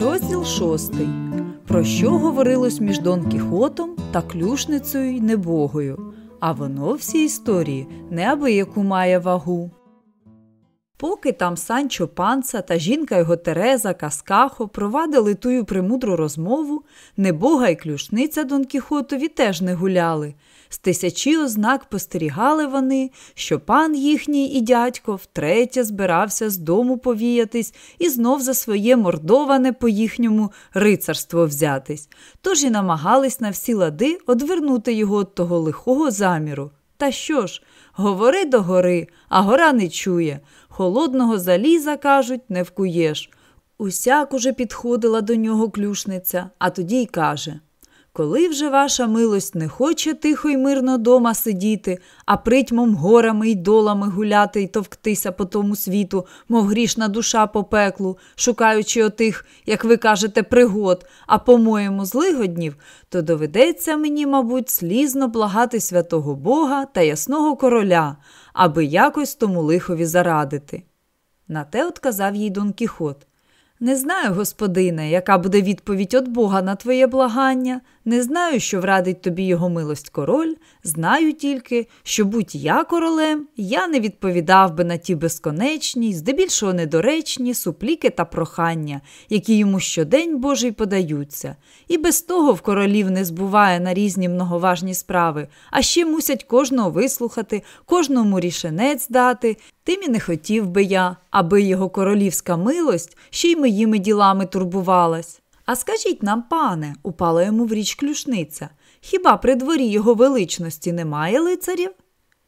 Розділ шостий. Про що говорилось між Дон Кіхотом та клюшницею й небогою, а воно всі історії неабияку має вагу. Поки там Санчо Панца та жінка його Тереза Каскахо провадили тую премудру розмову, небога й клюшниця Дон Кіхотові теж не гуляли. З тисячі ознак постерігали вони, що пан їхній і дядько втретє збирався з дому повіятись і знов за своє мордоване по їхньому рицарство взятись, тож і намагались на всі лади одвернути його від того лихого заміру. Та що ж, говори до гори, а гора не чує. Холодного заліза, кажуть, не вкуєш. Усяк уже підходила до нього клюшниця, а тоді й каже коли вже ваша милость не хоче тихо й мирно дома сидіти, а притьмом горами й долами гуляти й товктися по тому світу, мов грішна душа по пеклу, шукаючи отих, як ви кажете, пригод, а по-моєму, злигоднів, то доведеться мені, мабуть, слізно благати святого Бога та ясного короля, аби якось тому лихові зарадити. На те отказав їй Дон Кіхот. Не знаю, господине, яка буде відповідь від Бога на твоє благання, не знаю, що врадить тобі його милость король, знаю тільки, що будь я королем, я не відповідав би на ті безконечні, здебільшого недоречні супліки та прохання, які йому щодень Божий подаються. І без того в королів не збуває на різні многоважні справи, а ще мусять кожного вислухати, кожному рішенець дати. Тим і не хотів би я, аби його королівська милость ще й моїми ділами турбувалась. А скажіть нам, пане, упала йому в річ клюшниця, хіба при дворі його величності немає лицарів?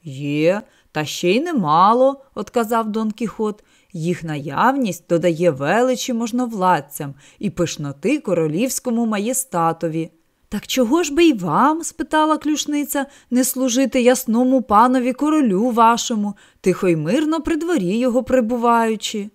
Є, та ще й немало, отказав Дон Кіхот. Їх наявність додає величі можновладцям і пишноти королівському маєстатові. Так чого ж би й вам, спитала клюшниця, не служити ясному панові королю вашому, тихо й мирно при дворі його прибуваючи?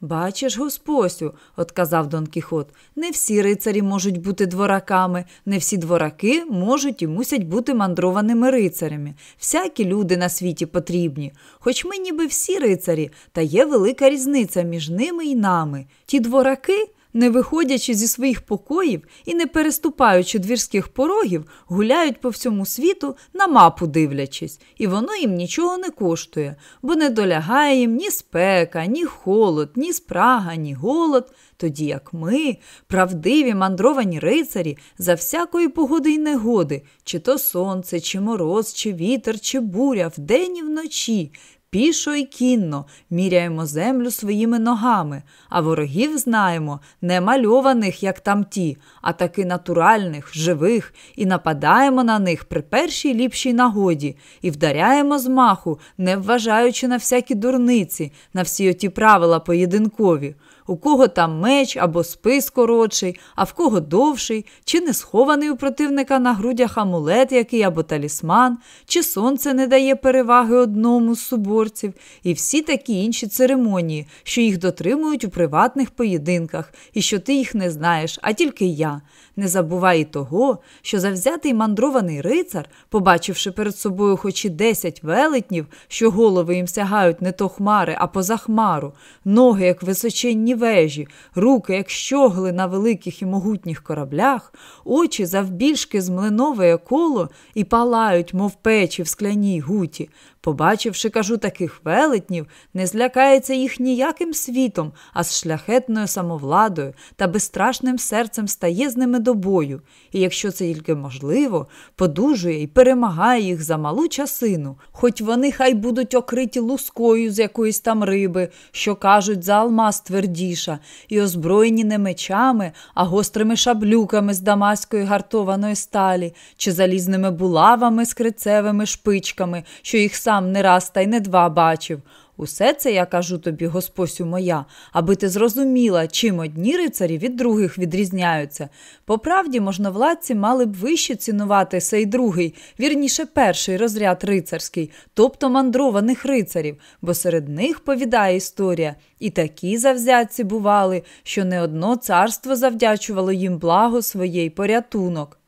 Бачиш, госпосю, отказав Дон Кіхот, не всі рицарі можуть бути двораками, не всі двораки можуть і мусять бути мандрованими рицарями. Всякі люди на світі потрібні. Хоч ми ніби всі рицарі, та є велика різниця між ними і нами. Ті двораки не виходячи зі своїх покоїв і не переступаючи двірських порогів, гуляють по всьому світу, на мапу дивлячись, і воно їм нічого не коштує, бо не долягає їм ні спека, ні холод, ні спрага, ні голод, тоді як ми, правдиві мандровані рицарі, за всякої погоди й негоди, чи то сонце, чи мороз, чи вітер, чи буря, вдень і вночі, пішо й кінно міряємо землю своїми ногами, а ворогів знаємо не мальованих, як там ті, а таки натуральних, живих, і нападаємо на них при першій ліпшій нагоді, і вдаряємо з маху, не вважаючи на всякі дурниці, на всі оті правила поєдинкові у кого там меч або спис коротший, а в кого довший, чи не схований у противника на грудях амулет який або талісман, чи сонце не дає переваги одному з суборців, і всі такі інші церемонії, що їх дотримують у приватних поєдинках, і що ти їх не знаєш, а тільки я. Не забувай того, що завзятий мандрований рицар, побачивши перед собою хоч і десять велетнів, що голови їм сягають не то хмари, а поза хмару, ноги, як височенні вежі, руки, як щогли на великих і могутніх кораблях, очі завбільшки з млинове коло і палають, мов печі в скляній гуті, Побачивши, кажу, таких велетнів, не злякається їх ніяким світом, а з шляхетною самовладою та безстрашним серцем стає з ними до бою, і якщо це тільки можливо, подужує і перемагає їх за малу часину, хоч вони хай будуть окриті лускою з якоїсь там риби, що кажуть, за алмаз твердіша, і озброєні не мечами, а гострими шаблюками з дамаської гартованої сталі, чи залізними булавами з крицевими шпичками, що їх сам сам не раз та й не два бачив. Усе це я кажу тобі, госпосю моя, аби ти зрозуміла, чим одні рицарі від других відрізняються. По правді, можновладці мали б вище цінувати сей другий, вірніше перший розряд рицарський, тобто мандрованих рицарів, бо серед них повідає історія, і такі завзятці бували, що не одно царство завдячувало їм благо своєї порятунок.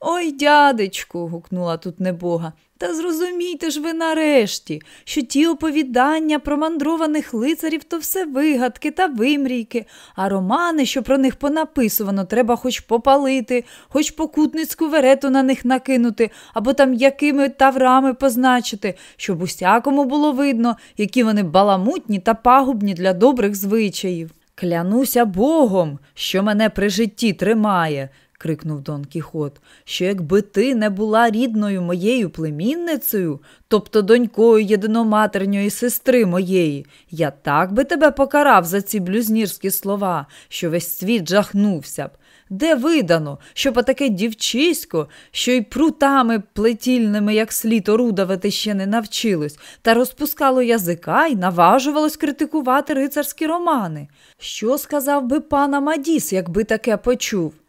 Ой, дядечку, гукнула тут небога, Та зрозумійте ж ви нарешті, що ті оповідання про мандрованих лицарів то все вигадки та вимрійки, а романи, що про них понаписувано, треба хоч попалити, хоч покутницьку верету на них накинути, або там якими таврами позначити, щоб усякому було видно, які вони баламутні та пагубні для добрих звичаїв. Клянуся Богом, що мене при житті тримає крикнув Дон Кіхот, що якби ти не була рідною моєю племінницею, тобто донькою єдиноматерньої сестри моєї, я так би тебе покарав за ці блюзнірські слова, що весь світ жахнувся б. Де видано, щоб отаке дівчисько, що й прутами плетільними, як слід орудавати, ще не навчилось, та розпускало язика і наважувалось критикувати рицарські романи. Що сказав би пан Мадіс, якби таке почув?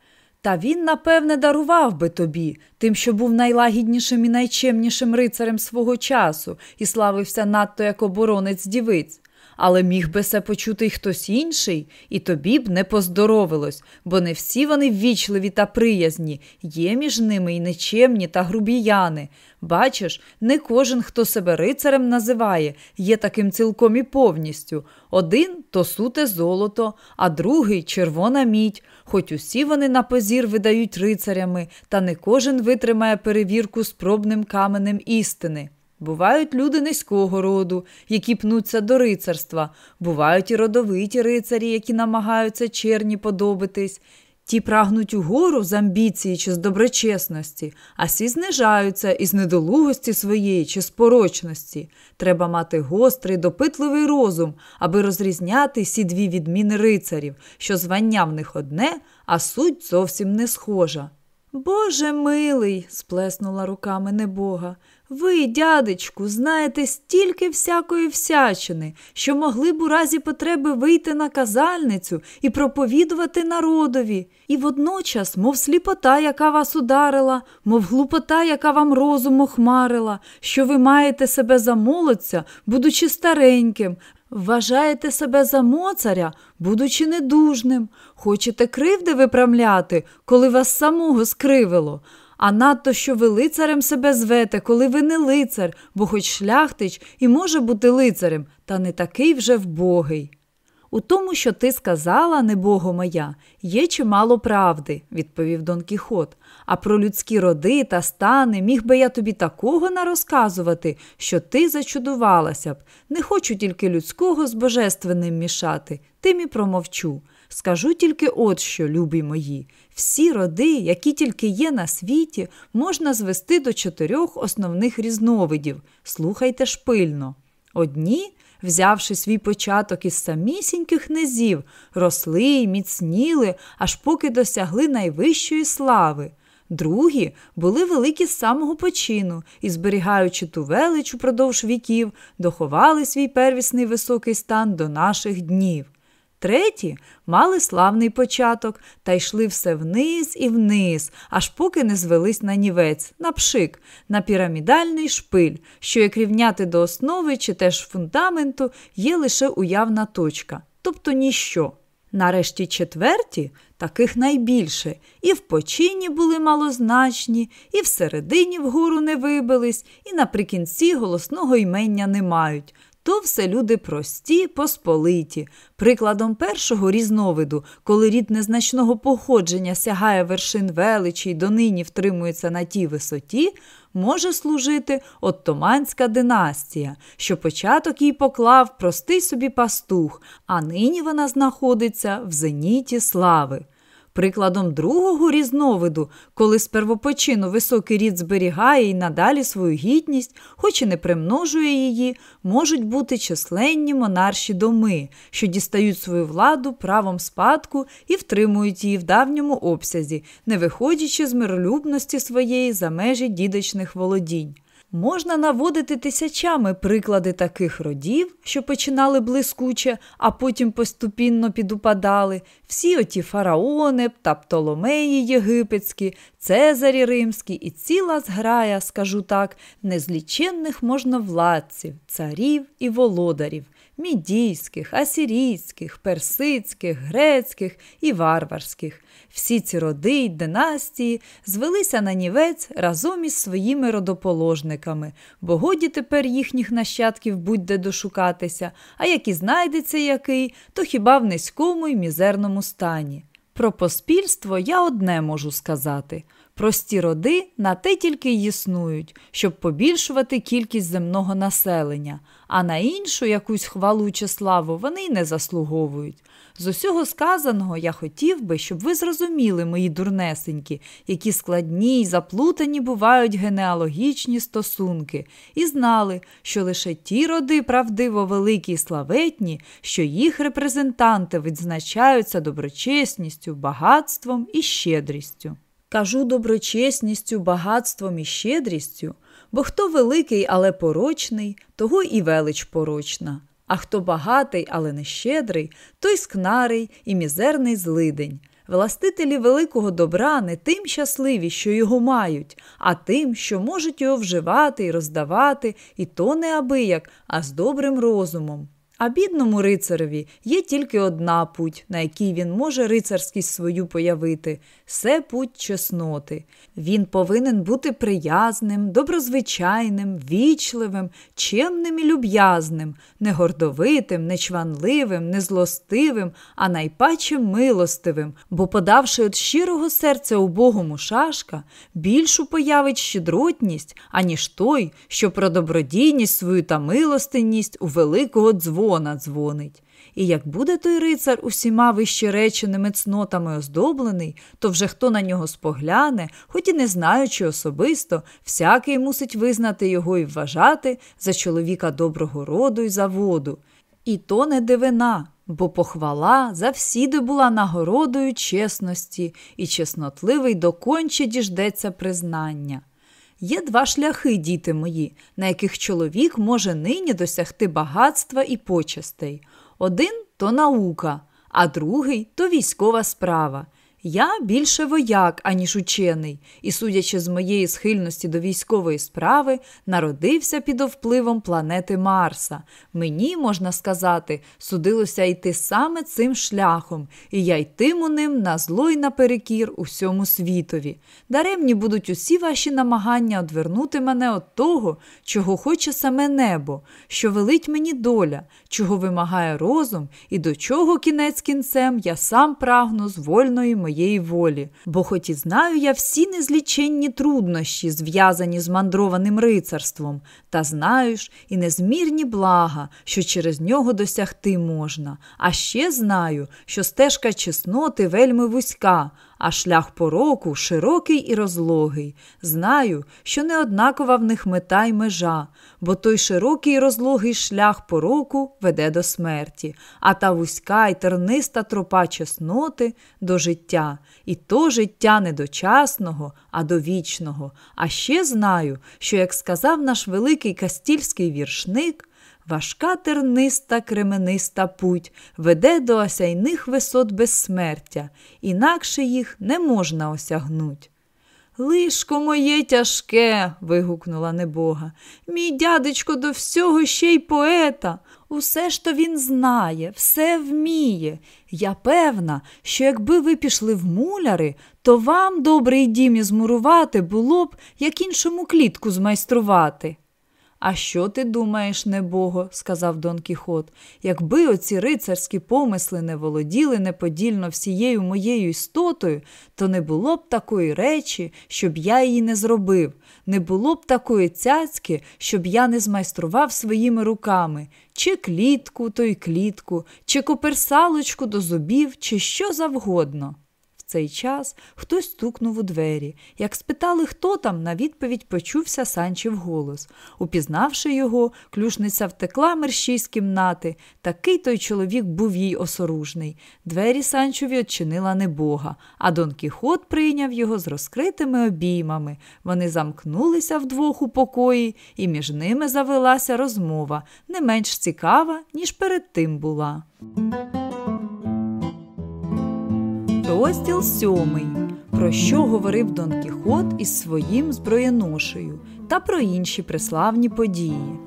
Та він, напевне, дарував би тобі, тим, що був найлагіднішим і найчемнішим рицарем свого часу і славився надто як оборонець дівиць. Але міг би се почути й хтось інший, і тобі б не поздоровилось, бо не всі вони ввічливі та приязні, є між ними й нечемні та грубіяни. Бачиш, не кожен, хто себе рицарем називає, є таким цілком і повністю. Один то суте золото, а другий червона мідь, хоч усі вони на позір видають рицарями, та не кожен витримає перевірку спробним каменем істини. Бувають люди низького роду, які пнуться до рицарства, бувають і родовиті рицарі, які намагаються черні подобитись. Ті прагнуть угору з амбіції чи з доброчесності, а сі знижаються із недолугості своєї чи з порочності. Треба мати гострий, допитливий розум, аби розрізняти сі дві відміни рицарів, що звання в них одне, а суть зовсім не схожа. Боже милий, сплеснула руками небога. Ви, дядечку, знаєте стільки всякої всячини, що могли б у разі потреби вийти на казальницю і проповідувати народові, і водночас, мов сліпота, яка вас ударила, мов глупота, яка вам розум охмарила, що ви маєте себе за молодця, будучи стареньким, вважаєте себе за моцаря, будучи недужним, хочете кривди виправляти, коли вас самого скривило а надто що ви лицарем себе звете, коли ви не лицар, бо хоч шляхтич і може бути лицарем, та не такий вже вбогий. У тому, що ти сказала, небого моя, є чимало правди, відповів Дон Кіхот. А про людські роди та стани міг би я тобі такого нарозказувати, що ти зачудувалася б. Не хочу тільки людського з божественним мішати, тим і промовчу. Скажу тільки от що, любі мої, всі роди, які тільки є на світі, можна звести до чотирьох основних різновидів. Слухайте ж пильно. Одні, взявши свій початок із самісіньких низів, росли й міцніли, аж поки досягли найвищої слави. Другі були великі з самого почину і, зберігаючи ту велич упродовж віків, доховали свій первісний високий стан до наших днів. Треті мали славний початок та йшли все вниз і вниз, аж поки не звелись на нівець, на пшик, на пірамідальний шпиль, що як рівняти до основи чи теж фундаменту є лише уявна точка, тобто ніщо. Нарешті четверті таких найбільше, і в почині були малозначні, і всередині вгору не вибились, і наприкінці голосного імення не мають то все люди прості, посполиті. Прикладом першого різновиду, коли рід незначного походження сягає вершин величі й донині втримується на тій висоті, може служити Оттоманська династія, що початок їй поклав простий собі пастух, а нині вона знаходиться в зеніті слави. Прикладом другого різновиду, коли з первопочину високий рід зберігає і надалі свою гідність, хоч і не примножує її, можуть бути численні монарші доми, що дістають свою владу правом спадку і втримують її в давньому обсязі, не виходячи з миролюбності своєї за межі дідочних володінь. Можна наводити тисячами приклади таких родів, що починали блискуче, а потім поступінно підупадали, всі оті фараони та птоломеї єгипетські, Цезарі римські і ціла зграя, скажу так, незліченних можновладців, царів і володарів. Мідійських, асірійських, персидських, грецьких і варварських. Всі ці роди й династії звелися на нівець разом із своїми родоположниками, бо годі тепер їхніх нащадків будь-де дошукатися, а як і знайдеться який, то хіба в низькому й мізерному стані. Про поспільство я одне можу сказати. Прості роди на те тільки й існують, щоб побільшувати кількість земного населення, а на іншу якусь хвалу чи славу вони й не заслуговують. З усього сказаного я хотів би, щоб ви зрозуміли, мої дурнесенькі, які складні й заплутані бувають генеалогічні стосунки, і знали, що лише ті роди правдиво великі й славетні, що їх репрезентанти відзначаються доброчесністю, багатством і щедрістю. Кажу доброчесністю, багатством і щедрістю, бо хто великий, але порочний, того і велич порочна, а хто багатий, але не щедрий, той скнарий і мізерний злидень. Властителі великого добра не тим щасливі, що його мають, а тим, що можуть його вживати і роздавати, і то не абияк, а з добрим розумом. А бідному рицареві є тільки одна путь, на якій він може рицарськість свою появити це путь чесноти. Він повинен бути приязним, доброзвичайним, вічливим, чемним і люб'язним, не гордовитим, не чванливим, не злостивим, а найпаче милостивим, бо, подавши від щирого серця убогому шашка, більшу появить щедротність, аніж той, що про добродійність свою та милостинність у великого дзвона дзвонить. І як буде той рицар усіма вищереченими цнотами оздоблений, то вже хто на нього спогляне, хоч і не знаючи особисто, всякий мусить визнати його і вважати за чоловіка доброго роду й заводу. І то не дивина, бо похвала завсіди була нагородою чесності, і чеснотливий доконче діждеться признання. Є два шляхи, діти мої, на яких чоловік може нині досягти багатства і почестей. Один то наука, а другий то військова справа. Я більше вояк, аніж учений, і, судячи з моєї схильності до військової справи, народився під впливом планети Марса. Мені, можна сказати, судилося йти саме цим шляхом, і я йтиму ним на зло й наперекір усьому світові. Даремні будуть усі ваші намагання одвернути мене від того, чого хоче саме небо, що велить мені доля, чого вимагає розум, і до чого кінець кінцем я сам прагну з вольної моєї моєї волі, бо хоч і знаю я всі незліченні труднощі, зв'язані з мандрованим рицарством, та знаю і незмірні блага, що через нього досягти можна. А ще знаю, що стежка чесноти вельми вузька, а шлях пороку широкий і розлогий. Знаю, що не однакова в них мета й межа, бо той широкий і розлогий шлях пороку веде до смерті, а та вузька й терниста тропа чесноти до життя, і то життя не дочасного, а до вічного. А ще знаю, що, як сказав наш великий кастільський віршник, Важка терниста кремениста путь веде до осяйних висот безсмертя, інакше їх не можна осягнуть. Лишко моє тяжке. вигукнула небога. Мій дядечко до всього ще й поета. Усе ж то він знає, все вміє. Я певна, що якби ви пішли в муляри, то вам добрий дім ізмурувати було б, як іншому клітку змайструвати. А що ти думаєш, небого, сказав Дон Кіхот, якби оці рицарські помисли не володіли неподільно всією моєю істотою, то не було б такої речі, щоб я її не зробив, не було б такої цяцьки, щоб я не змайстрував своїми руками, чи клітку, то й клітку, чи коперсалочку до зубів, чи що завгодно цей час хтось стукнув у двері. Як спитали, хто там, на відповідь почувся Санчів голос. Упізнавши його, клюшниця втекла мерщій з кімнати. Такий той чоловік був їй осоружний. Двері Санчові odчинила небога, а Дон Кіхот прийняв його з розкритими обіймами. Вони замкнулися вдвох у покої, і між ними завелася розмова, не менш цікава, ніж перед тим була. Розділ сьомий. Про що говорив Дон Кіхот із своїм зброєношею та про інші преславні події.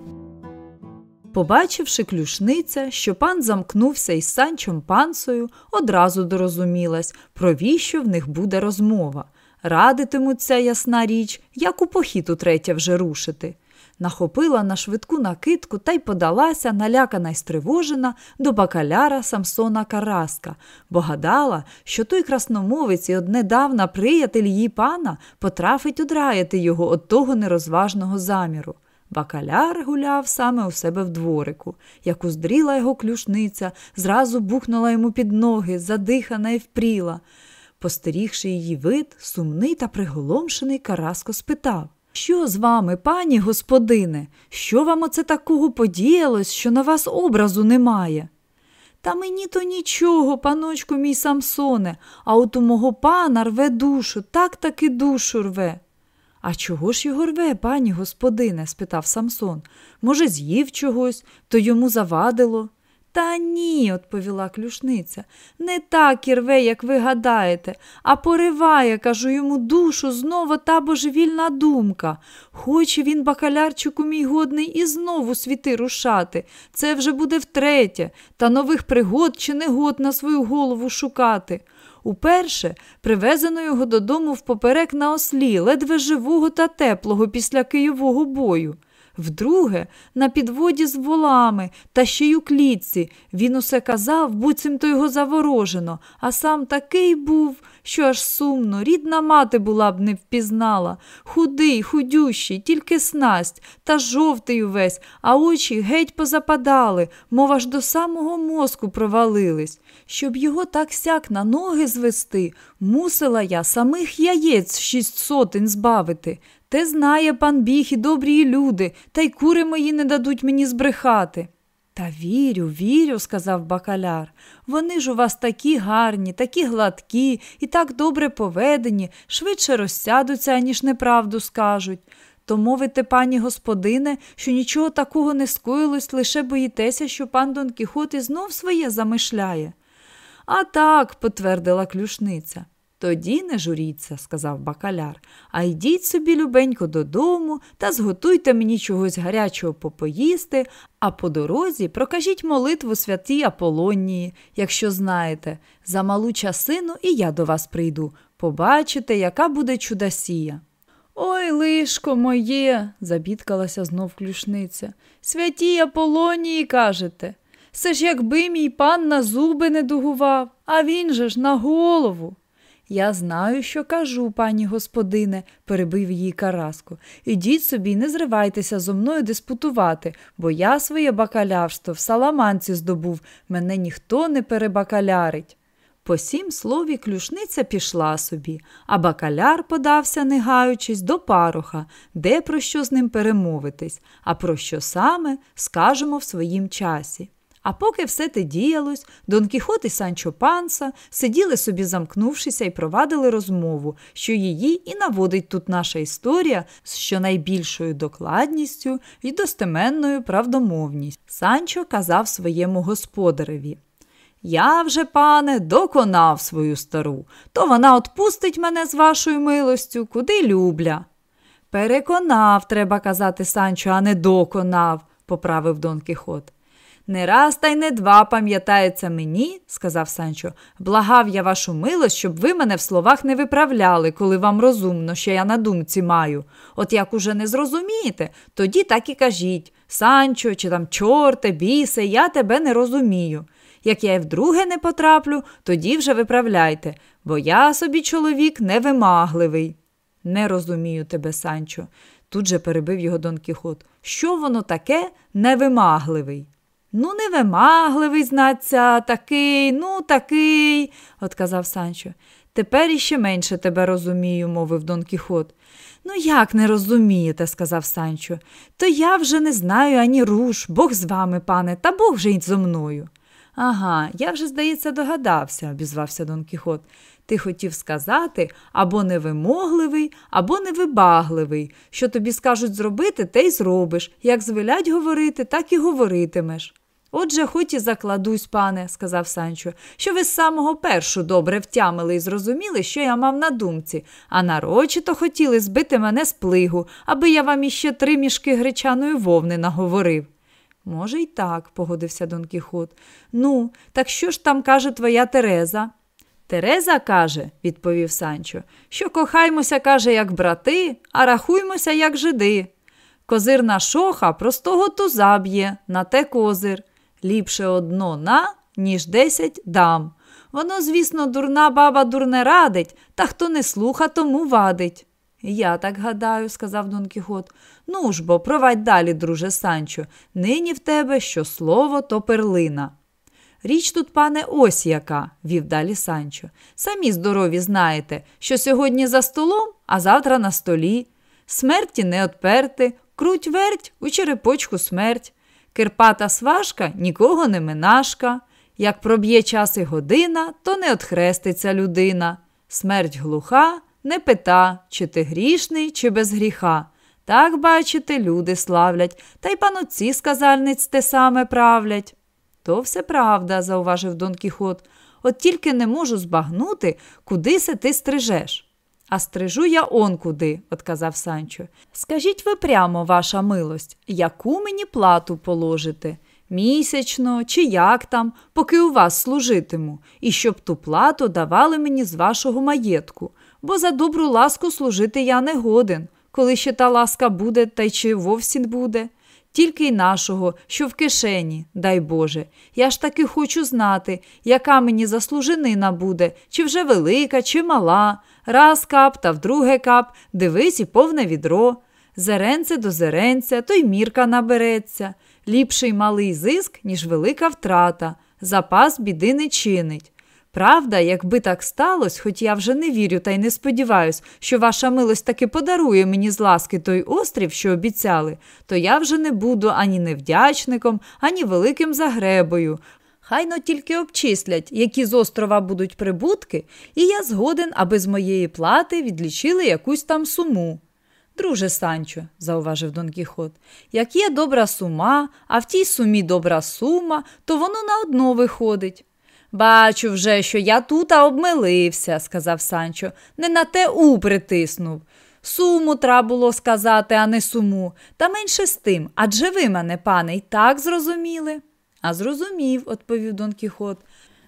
Побачивши клюшниця, що пан замкнувся із санчом пансою, одразу дорозумілась, про віщо в них буде розмова. Радитимуться, ясна річ, як у похід утретє вже рушити. Нахопила на швидку накидку та й подалася, налякана й стривожена, до бакаляра Самсона Караска, бо гадала, що той красномовець і однедавна приятель її пана потрафить одраяти його от того нерозважного заміру. Бакаляр гуляв саме у себе в дворику. Як уздріла його клюшниця, зразу бухнула йому під ноги, задихана і впріла. Постерігши її вид, сумний та приголомшений Караско спитав Що з вами, пані господине? Що вам оце такого подіялось, що на вас образу немає? Та мені то нічого, паночку мій Самсоне, а от у мого пана рве душу, так таки душу рве. А чого ж його рве, пані господине? спитав Самсон. Може, з'їв чогось, то йому завадило. Та ні, відповіла клюшниця. Не так і рве, як ви гадаєте, а пориває, кажу йому душу знову та божевільна думка. Хоче він, бакалярчику мій годний, і знову світи рушати. Це вже буде втретє, та нових пригод чи негод на свою голову шукати. Уперше привезено його додому впоперек на ослі, ледве живого та теплого після києвого бою. Вдруге, на підводі з волами та ще й у клітці. Він усе казав, буцімто його заворожено, а сам такий був, що аж сумно, рідна мати була б не впізнала. Худий, худющий, тільки снасть, та жовтий увесь, а очі геть позападали, мов аж до самого мозку провалились. Щоб його так сяк на ноги звести, мусила я самих яєць шість сотень збавити. Те знає пан біг і добрі люди, та й кури мої не дадуть мені збрехати. Та вірю, вірю, сказав бакаляр. Вони ж у вас такі гарні, такі гладкі і так добре поведені, швидше розсядуться, аніж неправду скажуть. То мовите, пані господине, що нічого такого не скоїлось, лише боїтеся, що пан Дон Кіхот і знов своє замишляє. А так, підтвердила клюшниця. Тоді не журіться, сказав бакаляр, а йдіть собі любенько додому та зготуйте мені чогось гарячого попоїсти, а по дорозі прокажіть молитву святій Аполонії, якщо знаєте, за малу часину і я до вас прийду. Побачите, яка буде чудосія. Ой, лишко моє, забідкалася знов клюшниця. Святій Аполонії, кажете. Це ж якби мій пан на зуби не дугував, а він же ж на голову. Я знаю, що кажу, пані господине, перебив її Караско. Ідіть собі, не зривайтеся зо мною диспутувати, бо я своє бакалярство в саламанці здобув, мене ніхто не перебакалярить. По сім слові клюшниця пішла собі, а бакаляр подався, не гаючись, до пароха, де про що з ним перемовитись, а про що саме скажемо в своїм часі. А поки все те діялось, Дон Кіхот і Санчо Панса сиділи собі, замкнувшися, і провадили розмову, що її і наводить тут наша історія з щонайбільшою докладністю і достеменною правдомовністю. Санчо казав своєму господареві. Я вже, пане, доконав свою стару, то вона отпустить мене з вашою милостю, куди любля. Переконав, треба казати Санчо, а не доконав, поправив Дон Кіхот. Не раз та й не два пам'ятається мені, сказав Санчо, благав я вашу милость, щоб ви мене в словах не виправляли, коли вам розумно, що я на думці маю. От як уже не зрозумієте, тоді так і кажіть Санчо, чи там чорте, бісе, я тебе не розумію. Як я й вдруге не потраплю, тоді вже виправляйте, бо я собі чоловік невимагливий. Не розумію тебе, Санчо, тут же перебив його Дон Кіхот. Що воно таке невимагливий? Ну, невимагливий, знаться, такий, ну, такий, отказав Санчо. Тепер іще менше тебе розумію, мовив Дон Кіхот. Ну, як не розумієте, сказав Санчо. То я вже не знаю ані руш, Бог з вами, пане, та Бог вже й зо мною. Ага, я вже, здається, догадався, обізвався Дон Кіхот. Ти хотів сказати або невимогливий, або невибагливий. Що тобі скажуть зробити, те й зробиш. Як звелять говорити, так і говоритимеш. Отже, хоч і закладусь, пане, сказав Санчо, що ви з самого першу добре втямили і зрозуміли, що я мав на думці, а нарочито хотіли збити мене з плигу, аби я вам іще три мішки гречаної вовни наговорив. Може, й так, погодився Дон Кіхот. Ну, так що ж там каже твоя Тереза? Тереза каже, відповів Санчо, що кохаймося, каже, як брати, а рахуймося, як жиди. Козирна шоха простого туза б'є, на те козир. Ліпше одно на, ніж десять дам. Воно, звісно, дурна баба дурне радить, та хто не слуха, тому вадить. Я так гадаю, сказав Дон Кіхот. Ну ж бо, провадь далі, друже Санчо, нині в тебе що слово, то перлина. Річ тут, пане, ось яка, вів далі Санчо. Самі здорові знаєте, що сьогодні за столом, а завтра на столі. Смерті не отперти, круть верть у черепочку смерть. Кирпата сважка нікого не минашка. Як проб'є час і година, то не отхреститься людина. Смерть глуха, не пита, чи ти грішний, чи без гріха. Так, бачите, люди славлять, та й панотці сказальниць те саме правлять. То все правда, зауважив Дон Кіхот. От тільки не можу збагнути, куди се ти стрижеш. А стрижу я он куди, отказав Санчо. Скажіть ви прямо, ваша милость, яку мені плату положите? Місячно, чи як там, поки у вас служитиму, і щоб ту плату давали мені з вашого маєтку, бо за добру ласку служити я не годен, коли ще та ласка буде, та й чи вовсін буде тільки й нашого, що в кишені, дай Боже. Я ж таки хочу знати, яка мені заслуженина буде, чи вже велика, чи мала. Раз кап та вдруге кап, дивись і повне відро. Зеренце до зеренця, то й мірка набереться. Ліпший малий зиск, ніж велика втрата. Запас біди не чинить. Правда, якби так сталося, хоч я вже не вірю та й не сподіваюсь, що ваша милость таки подарує мені з ласки той острів, що обіцяли, то я вже не буду ані невдячником, ані великим загребою. Хайно тільки обчислять, які з острова будуть прибутки, і я згоден, аби з моєї плати відлічили якусь там суму. Друже Санчо, зауважив Дон Кіхот, як є добра сума, а в тій сумі добра сума, то воно на одно виходить. Бачу вже, що я тут обмилився, сказав Санчо, не на те у притиснув. Суму треба було сказати, а не суму. Та менше з тим. Адже ви мене, пане, й так зрозуміли. А зрозумів, відповів Дон Кіхот.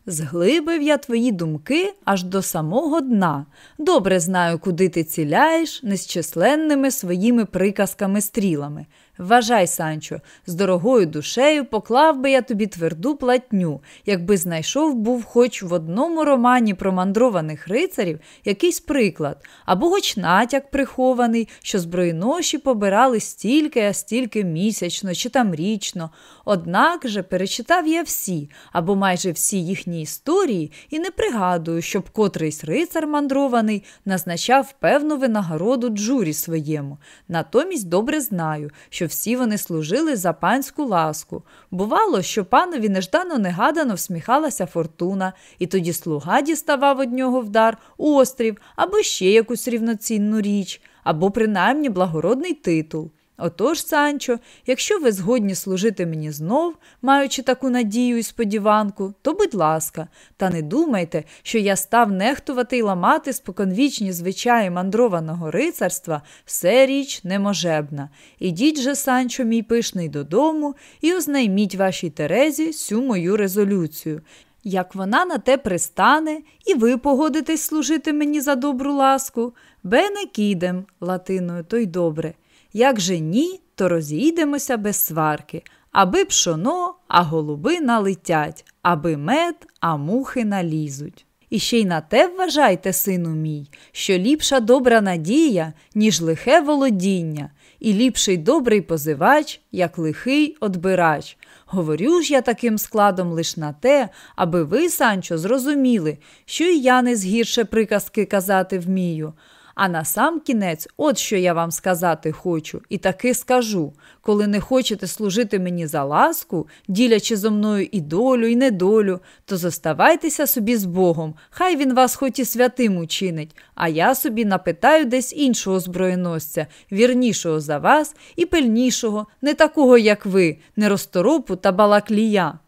Зглибив я твої думки аж до самого дна. Добре знаю, куди ти ціляєш незчисленними своїми приказками стрілами. Вважай, Санчо, з дорогою душею поклав би я тобі тверду платню, якби знайшов був хоч в одному романі про мандрованих рицарів якийсь приклад, або хоч натяк прихований, що збройноші побирали стільки, а стільки місячно чи там річно. Однак же перечитав я всі або майже всі їхні історії і не пригадую, щоб котрийсь рицар мандрований назначав певну винагороду джурі своєму. Натомість добре знаю, що всі вони служили за панську ласку. Бувало, що панові неждано негадано всміхалася фортуна, і тоді слуга діставав од нього в дар острів або ще якусь рівноцінну річ, або принаймні благородний титул. Отож, Санчо, якщо ви згодні служити мені знов, маючи таку надію і сподіванку, то будь ласка, та не думайте, що я став нехтувати й ламати споконвічні звичаї мандрованого рицарства, все річ неможебна. Ідіть же, Санчо, мій пишний додому, і ознайміть вашій Терезі сю мою резолюцію. Як вона на те пристане, і ви погодитесь служити мені за добру ласку, бене кідем, латиною, то й добре. Як же ні, то розійдемося без сварки, аби пшоно, а голуби налетять, аби мед, а мухи налізуть. І ще й на те вважайте, сину мій, що ліпша добра надія, ніж лихе володіння, і ліпший добрий позивач, як лихий одбирач. Говорю ж я таким складом лиш на те, аби ви, Санчо, зрозуміли, що і я не згірше приказки казати вмію. А на сам кінець, от що я вам сказати хочу, і таки скажу коли не хочете служити мені за ласку, ділячи зо мною і долю, і недолю, то зоставайтеся собі з Богом, хай він вас хоч і святим учинить, а я собі напитаю десь іншого зброєносця, вірнішого за вас і пильнішого, не такого, як ви, не розторопу та балаклія.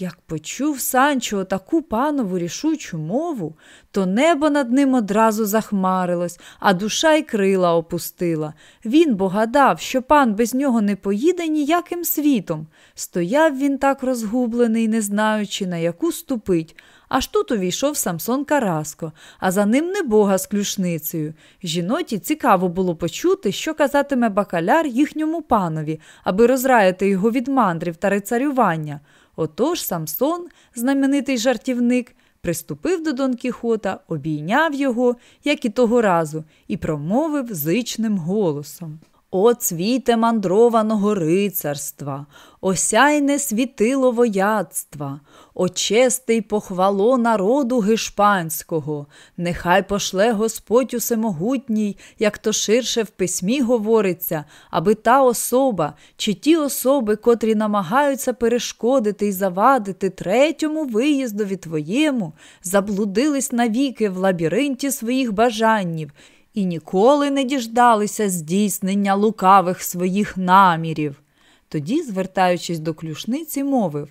Як почув Санчо таку панову рішучу мову, то небо над ним одразу захмарилось, а душа й крила опустила. Він бо гадав, що пан без нього не поїде ніяким світом. Стояв він так розгублений, не знаючи, на яку ступить. Аж тут увійшов Самсон Караско, а за ним небога з клюшницею. Жіноті цікаво було почути, що казатиме бакаляр їхньому панові, аби розраяти його від мандрів та рицарювання. Отож Самсон, знаменитий жартівник, приступив до Дон Кіхота, обійняв його, як і того разу, і промовив зичним голосом. О цвіте мандрованого рицарства, осяйне світило вояцтва, о честе й похвало народу гешпанського, нехай пошле Господь усемогутній, як то ширше в письмі говориться, аби та особа чи ті особи, котрі намагаються перешкодити й завадити третьому виїздові твоєму, заблудились навіки в лабіринті своїх бажаннів і ніколи не діждалися здійснення лукавих своїх намірів. Тоді, звертаючись до клюшниці, мовив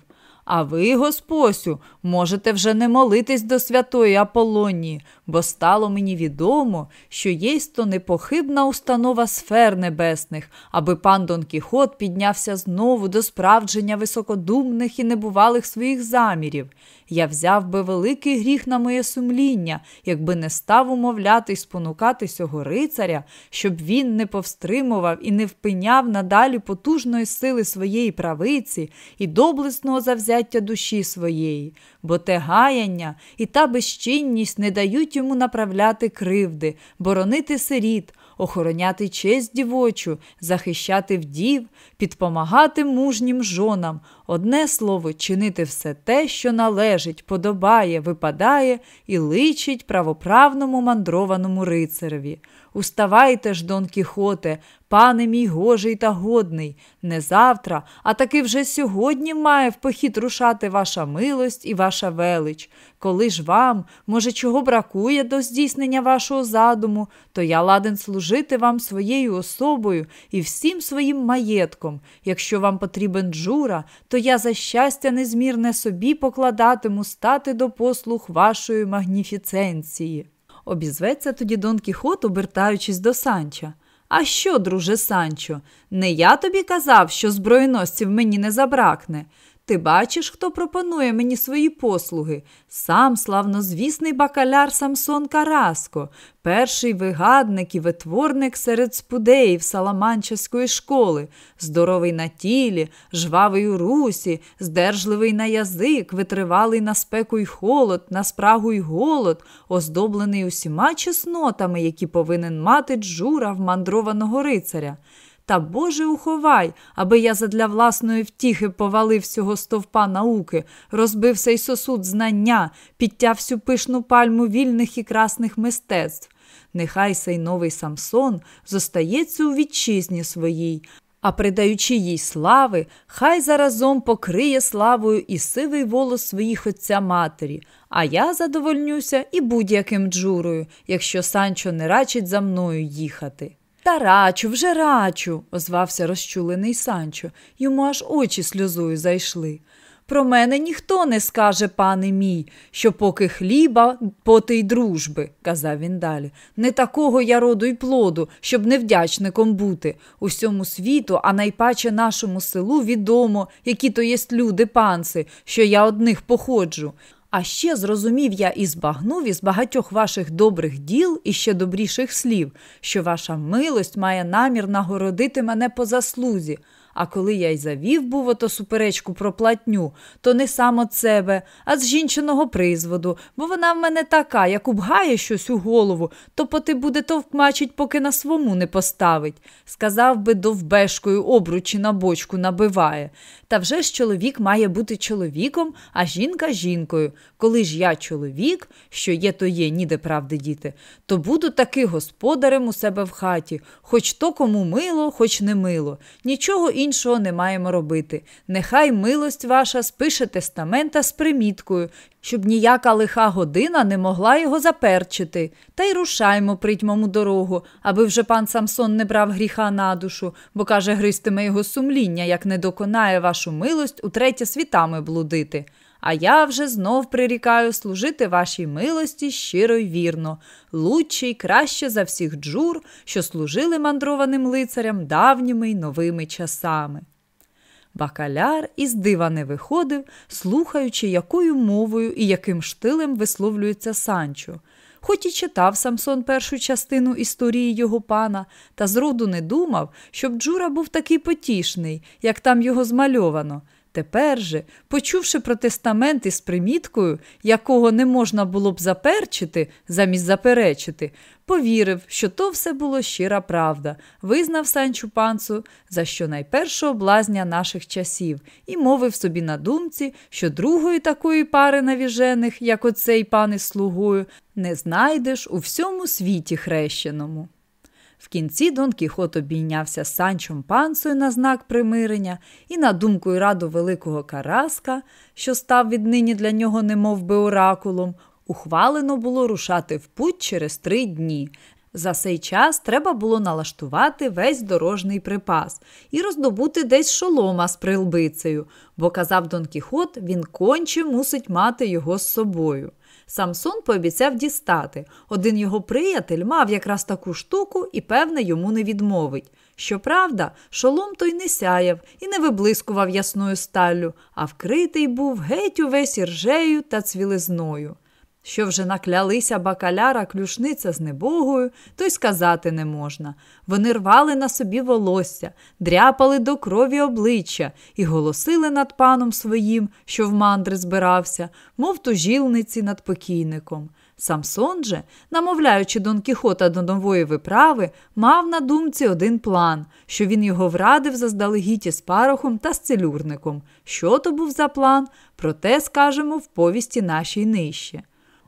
а ви, Госпосю, можете вже не молитись до святої Аполонії, бо стало мені відомо, що єсть то непохибна установа сфер небесних, аби пан Дон Кіхот піднявся знову до справдження високодумних і небувалих своїх замірів. Я взяв би великий гріх на моє сумління, якби не став умовляти й спонукати сього рицаря, щоб він не повстримував і не впиняв надалі потужної сили своєї правиці і доблесного завзяття душі своєї, бо те гаяння і та безчинність не дають йому направляти кривди, боронити сиріт, охороняти честь дівочу, захищати вдів, підпомагати мужнім жонам, одне слово, чинити все те, що належить, подобає, випадає і личить правоправному мандрованому рицареві. Уставайте ж, Дон Кіхоте, пане мій гожий та годний, не завтра, а таки вже сьогодні має в похід рушати ваша милость і ваша велич. Коли ж вам, може, чого бракує до здійснення вашого задуму, то я ладен служити вам своєю особою і всім своїм маєтком. Якщо вам потрібен джура, то я за щастя незмірне собі покладатиму стати до послуг вашої магніфіценції. Обізветься тоді Дон Кіхот, обертаючись до Санча. А що, друже Санчо, не я тобі казав, що збройносців мені не забракне. Ти бачиш, хто пропонує мені свої послуги? Сам славнозвісний бакаляр Самсон Караско, перший вигадник і витворник серед спудеїв Саламанчеської школи, здоровий на тілі, жвавий у русі, здержливий на язик, витривалий на спеку й холод, на спрагу й голод, оздоблений усіма чеснотами, які повинен мати джура вмандрованого рицаря. Та Боже уховай, аби я задля власної втіхи повалив всього стовпа науки, розбився й сосуд знання, підтяв всю пишну пальму вільних і красних мистецтв. Нехай сей новий Самсон зостається у вітчизні своїй, а придаючи їй слави, хай заразом покриє славою і сивий волос своїх отця матері, а я задовольнюся і будь-яким джурою, якщо Санчо не рачить за мною їхати. Та рачу, вже рачу, озвався розчулений Санчо. Йому аж очі сльозою зайшли. Про мене ніхто не скаже, пане мій, що поки хліба, поти й дружби, казав він далі. Не такого я роду й плоду, щоб невдячником бути. Усьому світу, а найпаче нашому селу відомо, які то єсть люди, панси, що я одних походжу. А ще зрозумів я і збагнув із багатьох ваших добрих діл і ще добріших слів, що ваша милость має намір нагородити мене по заслузі. А коли я й завів, був ото суперечку про платню, то не сам от себе, а з жінчиного призводу, бо вона в мене така, як убгає щось у голову, то поти буде товкмачить, поки на свому не поставить. Сказав би, довбешкою обручі на бочку набиває. Та вже ж чоловік має бути чоловіком, а жінка жінкою. Коли ж я чоловік, що є, то є, ніде правди діти, то буду таки господарем у себе в хаті, хоч то кому мило, хоч не мило. Нічого іншого не маємо робити. Нехай милость ваша спише тестамента з приміткою, щоб ніяка лиха година не могла його заперчити. Та й рушаймо притьмому дорогу, аби вже пан Самсон не брав гріха на душу, бо каже, гристиме його сумління, як не доконає вашу милость утретє світами блудити. А я вже знов прирікаю служити вашій милості щиро й вірно, лучше й краще за всіх джур, що служили мандрованим лицарям давніми й новими часами. Бакаляр із дива не виходив, слухаючи, якою мовою і яким штилем висловлюється Санчо. Хоч і читав Самсон першу частину історії його пана, та зроду не думав, щоб Джура був такий потішний, як там його змальовано. Тепер же, почувши про тестамент із приміткою, якого не можна було б заперчити замість заперечити, повірив, що то все було щира правда, визнав Санчу панцу за що найпершого блазня наших часів, і мовив собі на думці, що другої такої пари навіжених, як оцей пан із слугою, не знайдеш у всьому світі хрещеному. В кінці Дон Кіхот обійнявся з Санчом панцею на знак примирення і, на думку й раду великого Караска, що став віднині для нього немов би оракулом, ухвалено було рушати в путь через три дні. За цей час треба було налаштувати весь дорожний припас і роздобути десь шолома з прилбицею, бо казав Дон Кіхот, він конче мусить мати його з собою. Самсон пообіцяв дістати. Один його приятель мав якраз таку штуку і, певне, йому не відмовить. Щоправда, шолом той не сяяв і не виблискував ясною сталлю, а вкритий був геть увесь іржею та цвілизною. Що вже наклялися бакаляра клюшниця з небогою, то й сказати не можна. Вони рвали на собі волосся, дряпали до крові обличчя і голосили над паном своїм, що в мандри збирався, мов тужілниці над покійником. Самсон же, намовляючи Дон Кіхота до нової виправи, мав на думці один план, що він його врадив заздалегідь із парохом та з целюрником. Що то був за план, про те скажемо в повісті нашій нижче.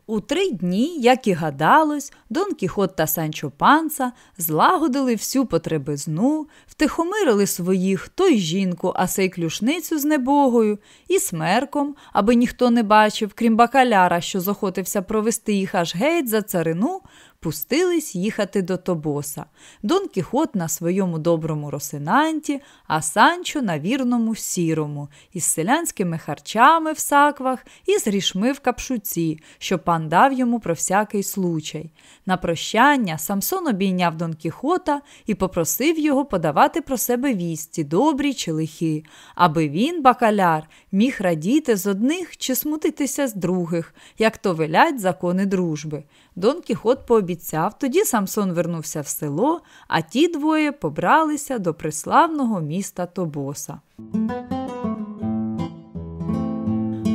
У три дні, як і гадалось, Дон Кіхот та Санчо Панца злагодили всю потребизну, втихомирили своїх то й жінку, а сей клюшницю з небогою, і смерком, аби ніхто не бачив, крім бакаляра, що захотився провести їх аж геть за царину, пустились їхати до Тобоса. Дон Кіхот на своєму доброму росинанті, а Санчо на вірному сірому, із селянськими харчами в саквах і з грішми в капшуці, що пан дав йому про всякий случай. На прощання Самсон обійняв Дон Кіхота і попросив його подавати про себе вісті, добрі чи лихі, аби він, бакаляр, міг радіти з одних чи смутитися з других, як то велять закони дружби. Дон Кіхот пообіцяв, тоді Самсон вернувся в село, а ті двоє побралися до приславного міста Тобоса.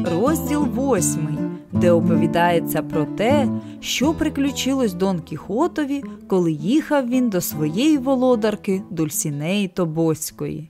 Розділ восьмий, де оповідається про те, що приключилось Дон Кіхотові, коли їхав він до своєї володарки Дульсінеї Тобоської.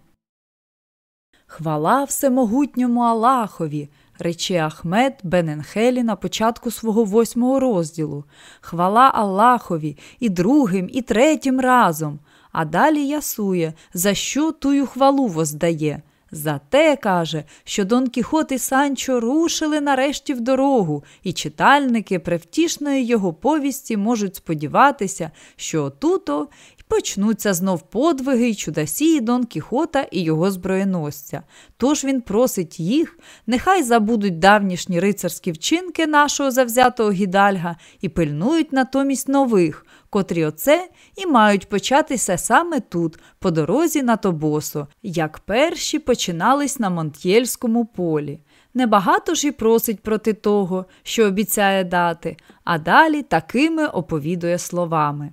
Хвала всемогутньому Аллахові, рече Ахмед Бененхелі на початку свого восьмого розділу. Хвала Аллахові і другим, і третім разом. А далі ясує, за що тую хвалу воздає. За те, каже, що Дон Кіхот і Санчо рушили нарешті в дорогу, і читальники превтішної його повісті можуть сподіватися, що отуто почнуться знов подвиги й чудасії Дон Кіхота і його зброєносця. Тож він просить їх, нехай забудуть давнішні рицарські вчинки нашого завзятого гідальга і пильнують натомість нових, котрі оце і мають початися саме тут, по дорозі на Тобосо, як перші починались на Монтєльському полі. Небагато ж і просить проти того, що обіцяє дати, а далі такими оповідує словами.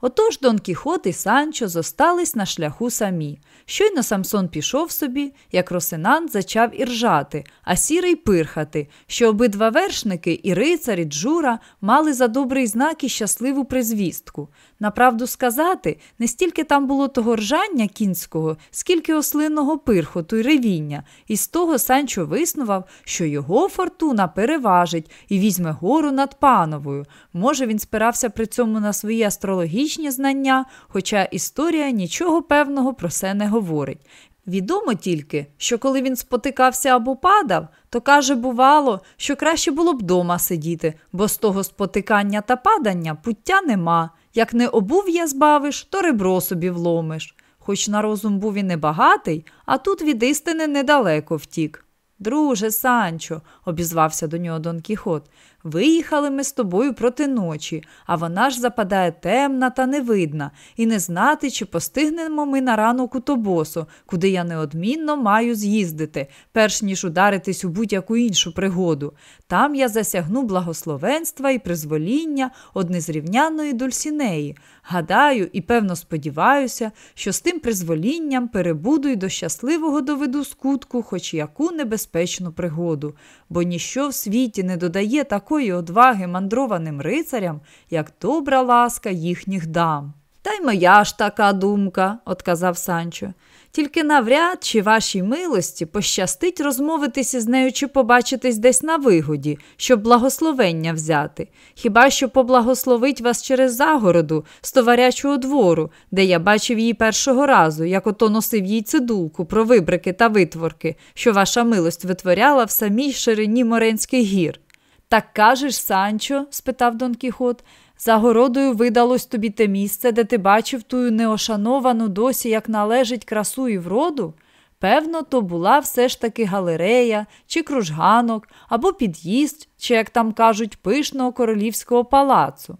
Отож Дон Кіхот і Санчо зостались на шляху самі. Щойно Самсон пішов собі, як Росинант зачав іржати, а сірий пирхати, що обидва вершники і рицар, і Джура мали за добрий знак і щасливу призвістку. Направду сказати, не стільки там було того ржання кінського, скільки ослинного пирхоту й ревіння, і з того Санчо виснував, що його фортуна переважить і візьме гору над пановою. Може, він спирався при цьому на свої астрологічні знання, хоча історія нічого певного про це не говорить. Відомо тільки, що коли він спотикався або падав, то каже, бувало, що краще було б дома сидіти, бо з того спотикання та падання пуття нема. Як не обув'я збавиш, то ребро собі вломиш. Хоч на розум був і небагатий, а тут від істини недалеко втік. Друже, Санчо, обізвався до нього Дон Кіхот, виїхали ми з тобою проти ночі, а вона ж западає темна та невидна, і не знати, чи постигнемо ми на ранок у Тобосу, куди я неодмінно маю з'їздити, перш ніж ударитись у будь-яку іншу пригоду. Там я засягну благословенства і призвоління однезрівняної Дульсінеї. Гадаю і певно сподіваюся, що з тим призволінням перебуду й до щасливого доведу скутку, хоч яку небезпечну пригоду, бо ніщо в світі не додає такої одваги мандрованим рицарям, як добра ласка їхніх дам. Та й моя ж така думка, отказав Санчо. Тільки навряд чи вашій милості пощастить розмовитися з нею чи побачитись десь на вигоді, щоб благословення взяти. Хіба що поблагословить вас через загороду з товарячого двору, де я бачив її першого разу, як ото носив їй цидулку про вибрики та витворки, що ваша милость витворяла в самій ширині Моренських гір. Так кажеш, Санчо? спитав Дон Кіхот. Загородою видалось тобі те місце, де ти бачив тую неошановану досі, як належить красу і вроду? Певно, то була все ж таки галерея, чи кружганок, або під'їзд, чи, як там кажуть, пишного королівського палацу.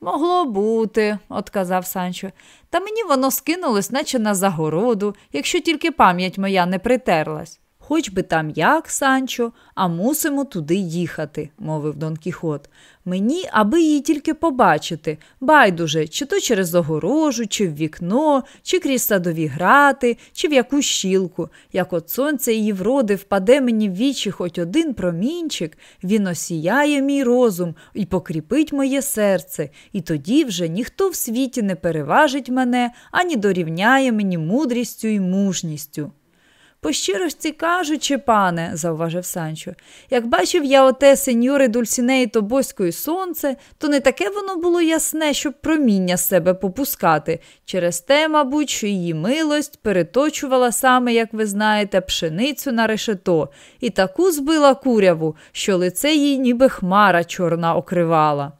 Могло бути, отказав Санчо, та мені воно скинулось, наче на загороду, якщо тільки пам'ять моя не притерлась. Хоч би там як, Санчо, а мусимо туди їхати, мовив Дон Кіхот. Мені, аби її тільки побачити, байдуже, чи то через огорожу, чи в вікно, чи крізь садові грати, чи в якусь щілку. Як от сонце її вроди впаде мені в вічі хоч один промінчик, він осіяє мій розум і покріпить моє серце, і тоді вже ніхто в світі не переважить мене ані дорівняє мені мудрістю і мужністю. По щирості кажучи, пане, зауважив Санчо, як бачив я оте сеньори Дульсінеї Тобоської сонце, то не таке воно було ясне, щоб проміння себе попускати. Через те, мабуть, що її милость переточувала саме, як ви знаєте, пшеницю на решето, і таку збила куряву, що лице їй ніби хмара чорна окривала.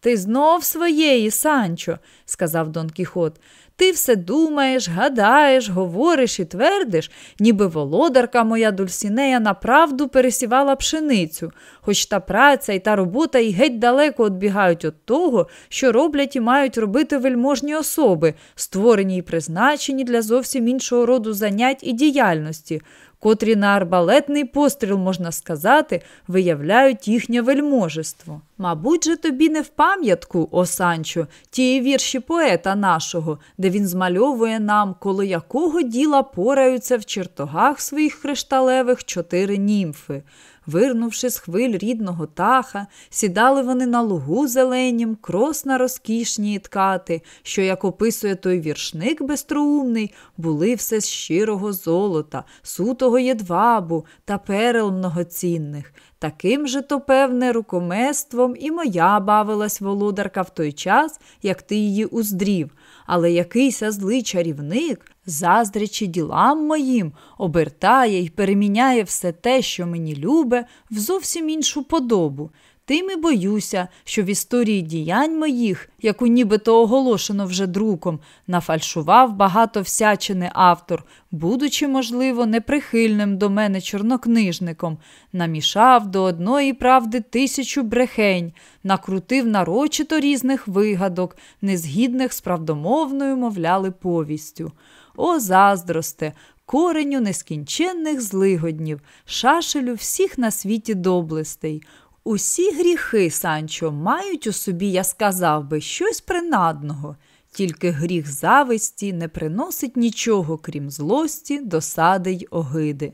Ти знов своєї, Санчо, сказав Дон Кіхот. Ти все думаєш, гадаєш, говориш і твердиш, ніби володарка моя Дульсінея направду пересівала пшеницю, хоч та праця і та робота і геть далеко відбігають від того, що роблять і мають робити вельможні особи, створені і призначені для зовсім іншого роду занять і діяльності котрі на арбалетний постріл, можна сказати, виявляють їхнє вельможество. Мабуть, же тобі не в пам'ятку, о Санчо, тієї вірші поета нашого, де він змальовує нам, коло якого діла пораються в чертогах своїх кришталевих чотири німфи. Вирнувши з хвиль рідного таха, сідали вони на лугу зеленім, кросно розкішні ткати, що, як описує той віршник безтроумний, були все з щирого золота, сутого єдвабу та перел многоцінних. Таким же то, певне, рукомеством і моя бавилась володарка в той час, як ти її уздрів, але якийся злий чарівник, заздрячи ділам моїм, обертає й переміняє все те, що мені любе, в зовсім іншу подобу. Тим і боюся, що в історії діянь моїх, яку нібито оголошено вже друком, нафальшував багато всячини автор, будучи, можливо, неприхильним до мене чорнокнижником, намішав до одної правди тисячу брехень, накрутив нарочито різних вигадок, незгідних з правдомовною, мовляли, повістю. О, заздросте! Кореню нескінченних злигоднів, шашелю всіх на світі доблестей. Усі гріхи, Санчо, мають у собі, я сказав би, щось принадного, тільки гріх зависті не приносить нічого, крім злості, досади й огиди.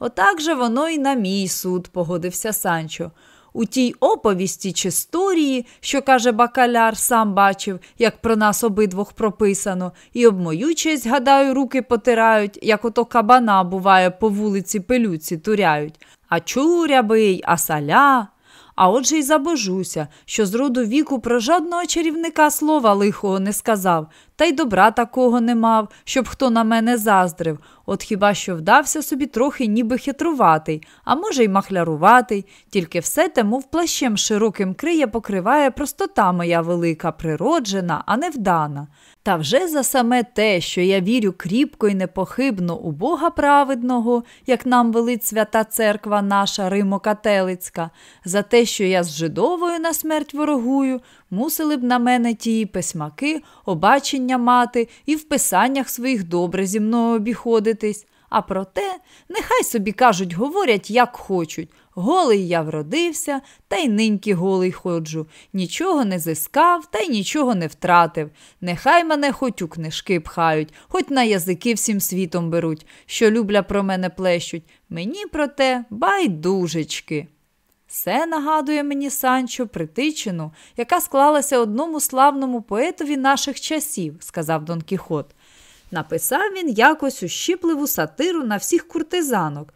Отак же воно і на мій суд, погодився Санчо. У тій оповісті чи сторії, що, каже бакаляр, сам бачив, як про нас обидвох прописано, і об мою честь, гадаю, руки потирають, як ото кабана, буває, по вулиці пилюці туряють. А чурябий, а саля. а отже й забожуся, що з роду віку про жодного чарівника слова лихого не сказав, та й добра такого не мав, щоб хто на мене заздрив. От хіба що вдався собі трохи ніби хитруватий, а може, й махляруватий, тільки все те, мов плащем широким криє, покриває простота моя велика, природжена, а не вдана. Та вже за саме те, що я вірю кріпко і непохибно у Бога праведного, як нам велить свята церква наша Римо-кателицька, за те, що я з жидовою на смерть ворогую, мусили б на мене ті письмаки, обачення мати і в писаннях своїх добре зі мною обіходитись. А проте, нехай собі кажуть, говорять, як хочуть. Голий я вродився, та й ниньки голий ходжу. Нічого не зискав, та й нічого не втратив. Нехай мене хоч у книжки пхають, хоч на язики всім світом беруть, що любля про мене плещуть. Мені проте байдужечки. Все нагадує мені Санчо притичину, яка склалася одному славному поетові наших часів, сказав Дон Кіхот. Написав він якось ущипливу сатиру на всіх куртизанок.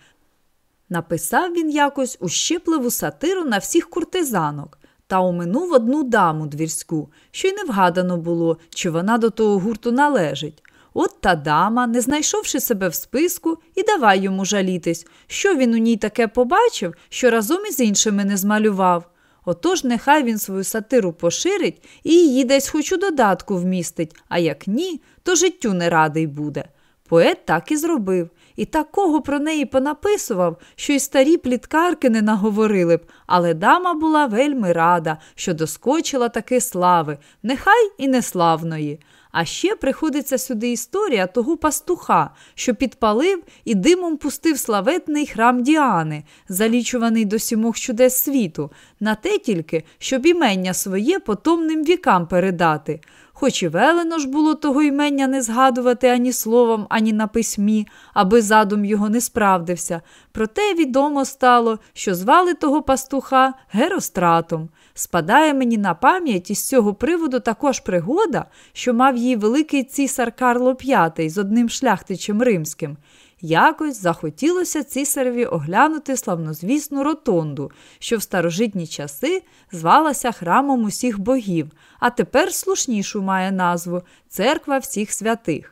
Написав він якось ущипливу сатиру на всіх куртизанок та оминув одну даму двірську, що й не вгадано було, чи вона до того гурту належить. От та дама, не знайшовши себе в списку, і давай йому жалітись, що він у ній таке побачив, що разом із іншими не змалював. Отож, нехай він свою сатиру поширить і її десь хоч у додатку вмістить, а як ні, то життю не радий буде. Поет так і зробив, і такого про неї понаписував, що й старі пліткарки не наговорили б, але дама була вельми рада, що доскочила таки слави, нехай і неславної. А ще приходиться сюди історія того пастуха, що підпалив і димом пустив славетний храм Діани, залічуваний до сімох чудес світу, на те тільки, щоб імення своє потомним вікам передати. Хоч і велено ж було того імення не згадувати ані словом, ані на письмі, аби задум його не справдився. Проте відомо стало, що звали того пастуха Геростратом. Спадає мені на пам'ять із цього приводу також пригода, що мав її великий цісар Карло V з одним шляхтичем римським. Якось захотілося цісареві оглянути славнозвісну ротонду, що в старожитні часи звалася храмом усіх богів, а тепер слушнішу має назву Церква всіх святих.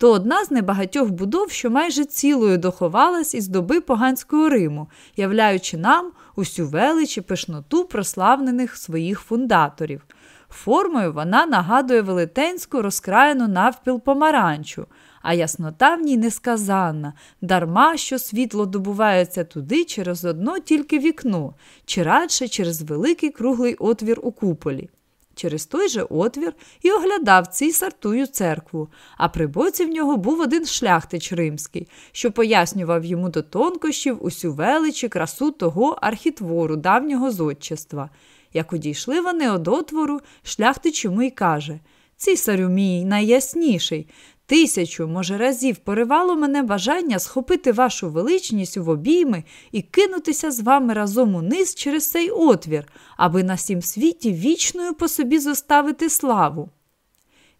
То одна з небагатьох будов, що майже цілою доховалась із доби поганського Риму, являючи нам усю велич і пишноту прославлених своїх фундаторів. Формою вона нагадує велетенську розкраєну навпіл помаранчу, а яснота в ній несказанна, дарма що світло добувається туди через одно тільки вікно, чи радше через великий круглий отвір у куполі. Через той же отвір і оглядав цісар тую церкву, а при боці в нього був один шляхтич римський, що пояснював йому до тонкощів усю велич і красу того архітвору давнього зодчества. Як одійшли вони од отвору, шляхтич йому й каже Цісарю мій найясніший, Тисячу, може, разів поривало мене бажання схопити вашу величність в обійми і кинутися з вами разом униз через цей отвір, аби на сім світі вічною по собі зоставити славу.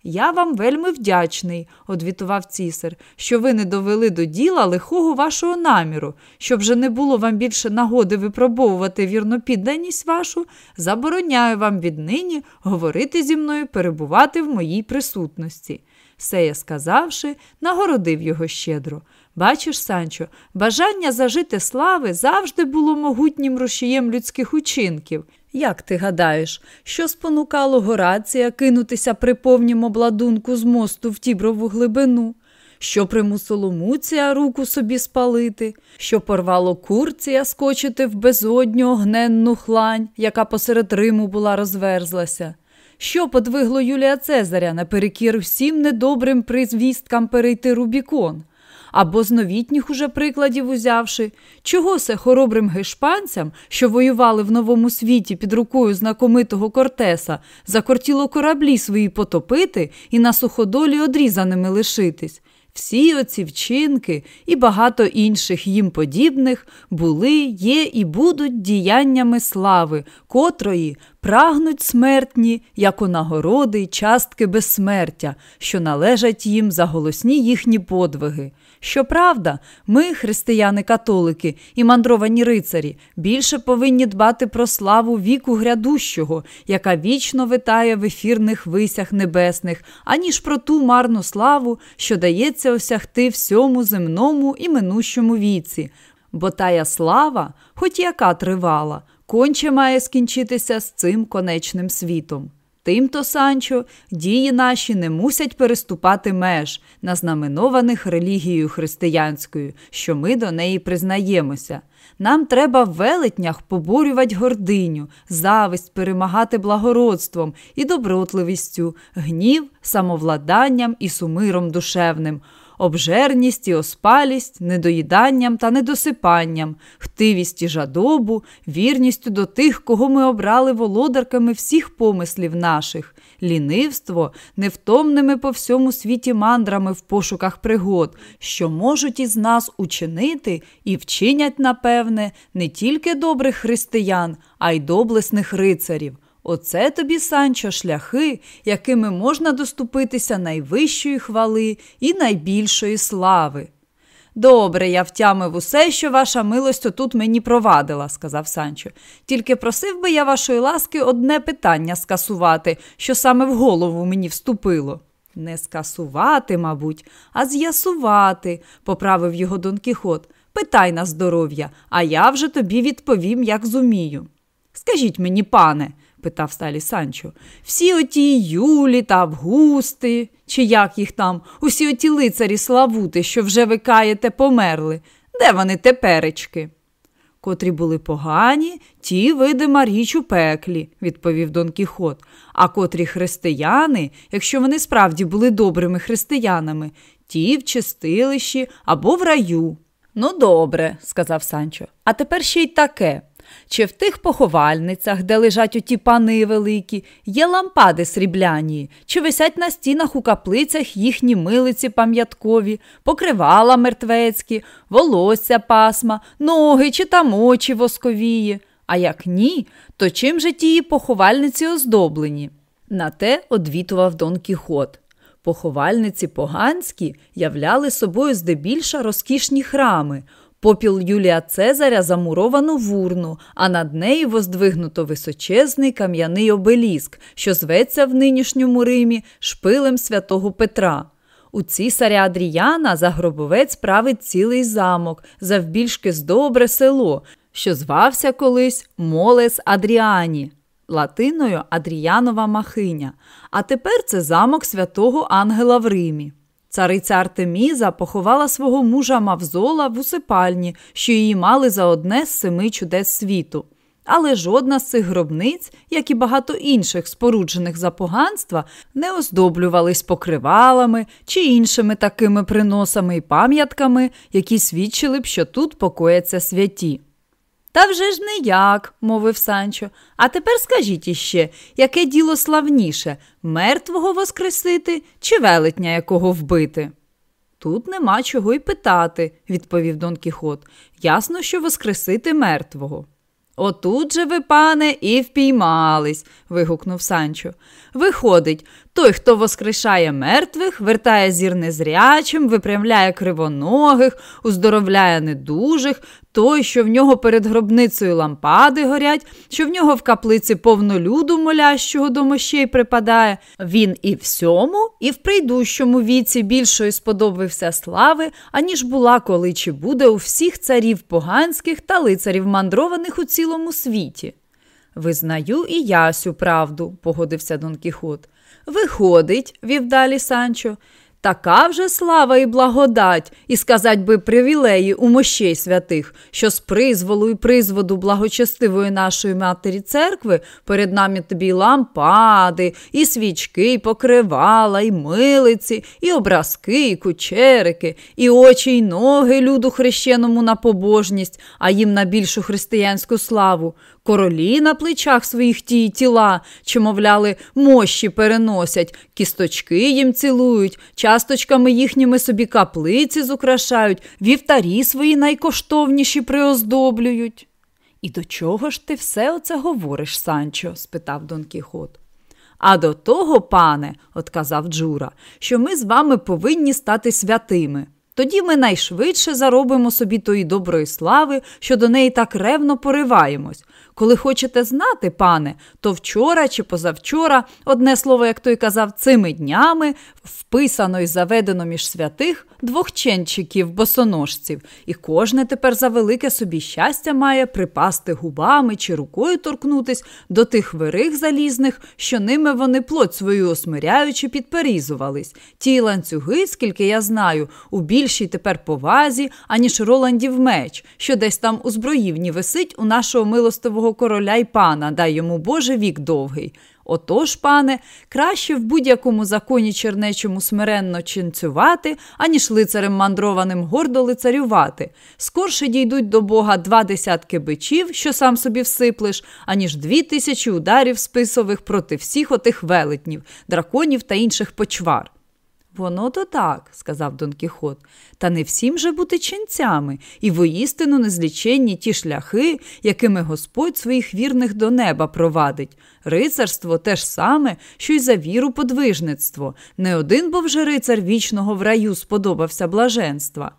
Я вам вельми вдячний, одвітував цісар, що ви не довели до діла лихого вашого наміру, щоб же не було вам більше нагоди випробовувати вірнопідданість вашу, забороняю вам віднині говорити зі мною, перебувати в моїй присутності. Сея сказавши, нагородив його щедро. Бачиш, Санчо, бажання зажити слави завжди було могутнім рушієм людських учинків. Як ти гадаєш, що спонукало Горація кинутися при повнім обладунку з мосту в тіброву глибину? Що примусило Муція руку собі спалити, що порвало курція скочити в безодню огненну хлань, яка посеред Риму була розверзлася? Що подвигло Юлія Цезаря наперекір всім недобрим призвісткам перейти Рубікон. Або з новітніх уже прикладів узявши, чого се хоробрим гешпанцям, що воювали в новому світі під рукою знакомитого Кортеса, закортіло кораблі свої потопити і на суходолі одрізаними лишитись. Всі оці вчинки і багато інших їм подібних були, є і будуть діяннями слави, котрої прагнуть смертні, як у нагороди й частки безсмертя, що належать їм за голосні їхні подвиги. Щоправда, ми, християни-католики і мандровані рицарі, більше повинні дбати про славу віку грядущого, яка вічно витає в ефірних висях небесних, аніж про ту марну славу, що дається осягти всьому земному і минущому віці. Бо тая слава, хоч яка тривала, конче має скінчитися з цим конечним світом. Тимто, Санчо, дії наші не мусять переступати меж, назнаменованих релігією християнською, що ми до неї признаємося. Нам треба в велетнях поборювати гординю, зависть перемагати благородством і добротливістю, гнів, самовладанням і сумиром душевним обжерність і оспалість, недоїданням та недосипанням, хтивість і жадобу, вірністю до тих, кого ми обрали володарками всіх помислів наших, лінивство, невтомними по всьому світі мандрами в пошуках пригод, що можуть із нас учинити і вчинять, напевне, не тільки добрих християн, а й доблесних рицарів. Оце тобі, Санчо, шляхи, якими можна доступитися найвищої хвали і найбільшої слави. Добре, я втямив усе, що ваша милость отут мені провадила, сказав Санчо. Тільки просив би я вашої ласки одне питання скасувати, що саме в голову мені вступило. Не скасувати, мабуть, а з'ясувати, поправив його Дон Кіхот. Питай на здоров'я, а я вже тобі відповім, як зумію. Скажіть мені, пане, питав сталі Санчо. Всі оті Юлі та Августи, чи як їх там, усі оті лицарі Славути, що вже ви каєте, померли. Де вони теперечки? Котрі були погані, ті, видима річ у пеклі, відповів Дон Кіхот. А котрі християни, якщо вони справді були добрими християнами, ті в чистилищі або в раю. Ну, добре, сказав Санчо. А тепер ще й таке. Чи в тих поховальницях, де лежать оті пани великі, є лампади срібляні, чи висять на стінах у каплицях їхні милиці пам'яткові, покривала мертвецькі, волосся пасма, ноги чи там очі восковії. А як ні, то чим же тії поховальниці оздоблені? На те одвітував Дон Кіхот. Поховальниці поганські являли собою здебільша розкішні храми. Попіл Юлія Цезаря замуровано в урну, а над нею воздвигнуто височезний кам'яний обеліск, що зветься в нинішньому Римі шпилем святого Петра. У цісаря Адріяна загробовець править цілий замок, завбільшки здобре село, що звався колись Молес Адріані, латиною Адріянова Махиня. А тепер це замок святого Ангела в Римі. Цариця Артеміза поховала свого мужа Мавзола в усипальні, що її мали за одне з семи чудес світу. Але жодна з цих гробниць, як і багато інших споруджених за поганства, не оздоблювались покривалами чи іншими такими приносами і пам'ятками, які свідчили б, що тут покояться святі. Та вже ж не як, мовив Санчо. А тепер скажіть іще, яке діло славніше мертвого воскресити чи велетня якого вбити? Тут нема чого й питати, відповів Дон Кіхот. Ясно, що воскресити мертвого. Отут же ви, пане, і впіймались, вигукнув Санчо. Виходить, той, хто воскрешає мертвих, вертає зір незрячим, випрямляє кривоногих, уздоровляє недужих, той, що в нього перед гробницею лампади горять, що в нього в каплиці повно люду молящого до мощей припадає. Він і всьому, і в прийдущому віці більшої сподобався слави, аніж була коли чи буде у всіх царів поганських та лицарів мандрованих у цілому світі. Визнаю і я сю правду, погодився Дон Кіхот. Виходить, вів далі Санчо, така вже слава і благодать, і сказать би привілеї у мощей святих, що з призволу і призводу благочестивої нашої матері церкви перед нами тобі і лампади, і свічки, і покривала, і милиці, і образки, і кучерики, і очі, й ноги люду хрещеному на побожність, а їм на більшу християнську славу. Королі на плечах своїх ті тіла, чи, мовляли, мощі переносять, кісточки їм цілують, часточками їхніми собі каплиці зукрашають, вівтарі свої найкоштовніші приоздоблюють. І до чого ж ти все оце говориш, Санчо? спитав Дон Кіхот. А до того, пане, отказав Джура, що ми з вами повинні стати святими. Тоді ми найшвидше заробимо собі тої доброї слави, що до неї так ревно пориваємось. Коли хочете знати, пане, то вчора чи позавчора, одне слово, як той казав, цими днями вписано і заведено між святих двох ченчиків, босоножців, і кожне тепер за велике собі щастя має припасти губами чи рукою торкнутись до тих вирих залізних, що ними вони плоть свою осмиряючи підперізувались. Ті ланцюги, скільки я знаю, у більшій тепер повазі, аніж Роландів меч, що десь там у зброївні висить у нашого милостивого короля й пана, дай йому Боже вік довгий. Отож, пане, краще в будь-якому законі чернечому смиренно ченцювати, аніж лицарем мандрованим гордо лицарювати. Скорше дійдуть до Бога два десятки бичів, що сам собі всиплеш, аніж дві тисячі ударів списових проти всіх отих велетнів, драконів та інших почвар. Воно то так, сказав Дон Кіхот, та не всім же бути ченцями, і воістину незліченні ті шляхи, якими Господь своїх вірних до неба провадить. Рицарство те ж саме, що й за віру подвижництво. Не один бо вже рицар вічного в раю сподобався блаженства.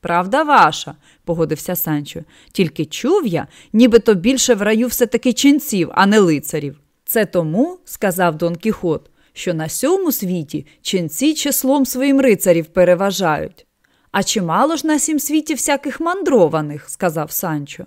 Правда ваша, погодився Санчо, тільки чув я, нібито більше в раю все таки ченців, а не лицарів. Це тому, сказав Дон Кіхот що на сьому світі ченці числом своїм рицарів переважають. А чимало ж на сім світі всяких мандрованих, сказав Санчо.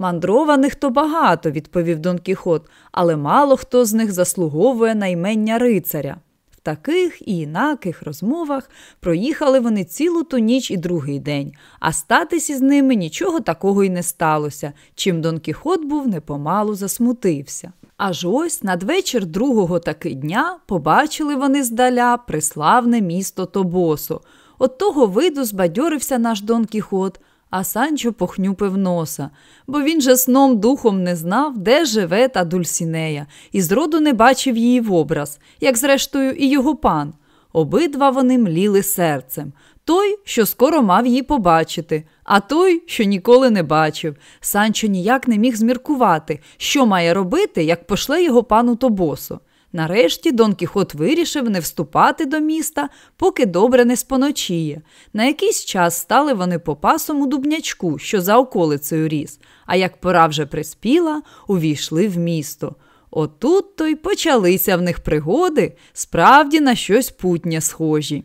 Мандрованих то багато, відповів Дон Кіхот, але мало хто з них заслуговує наймення рицаря. В таких і інаких розмовах проїхали вони цілу ту ніч і другий день, а статись із ними нічого такого й не сталося, чим Дон Кіхот був непомалу засмутився. Аж ось надвечір другого таки дня побачили вони здаля приславне місто Тобосо. От того виду збадьорився наш Дон Кіхот, а Санчо похнюпив носа, бо він же сном духом не знав, де живе та Дульсінея, і зроду не бачив її в образ, як зрештою і його пан. Обидва вони мліли серцем. Той, що скоро мав її побачити, а той, що ніколи не бачив. Санчо ніяк не міг зміркувати, що має робити, як пошле його пану Тобосо. Нарешті Дон Кіхот вирішив не вступати до міста, поки добре не споночіє. На якийсь час стали вони по пасому дубнячку, що за околицею ріс, а як пора вже приспіла, увійшли в місто. Отут то й почалися в них пригоди, справді на щось путнє схожі.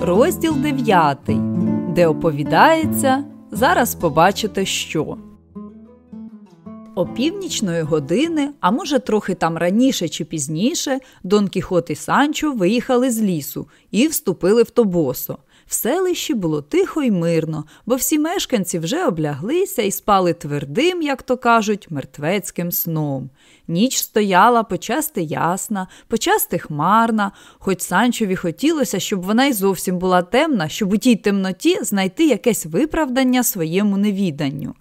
Розділ 9, де оповідається, зараз побачите що. Опівнічної години, а може, трохи там раніше чи пізніше, Дон Кіхот і Санчо виїхали з лісу і вступили в Тобосо. В селищі було тихо й мирно, бо всі мешканці вже обляглися і спали твердим, як то кажуть, мертвецьким сном. Ніч стояла почасти ясна, почасти хмарна, хоч Санчові хотілося, щоб вона й зовсім була темна, щоб у тій темноті знайти якесь виправдання своєму невіданню.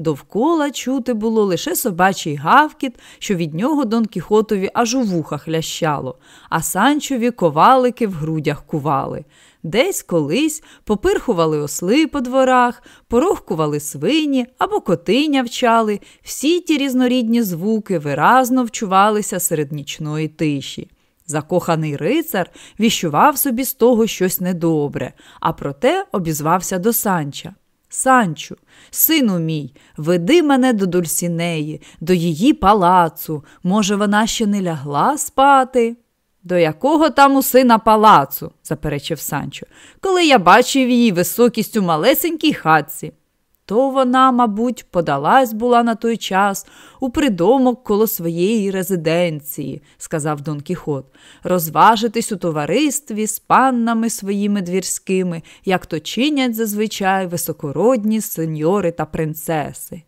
Довкола чути було лише собачий гавкіт, що від нього Дон Кіхотові аж у вухах лящало, а Санчові ковалики в грудях кували. Десь колись попирхували осли по дворах, порохкували свині або коти вчали. Всі ті різнорідні звуки виразно вчувалися серед нічної тиші. Закоханий рицар віщував собі з того щось недобре, а проте обізвався до Санча. Санчу, сину мій, веди мене до Дульсінеї, до її палацу. Може, вона ще не лягла спати? До якого там у сина палацу, заперечив Санчо, коли я бачив її високість у малесенькій хатці. То вона, мабуть, подалась була на той час у придомок коло своєї резиденції, сказав Дон Кіхот, розважитись у товаристві з паннами своїми двірськими, як то чинять зазвичай високородні сеньори та принцеси.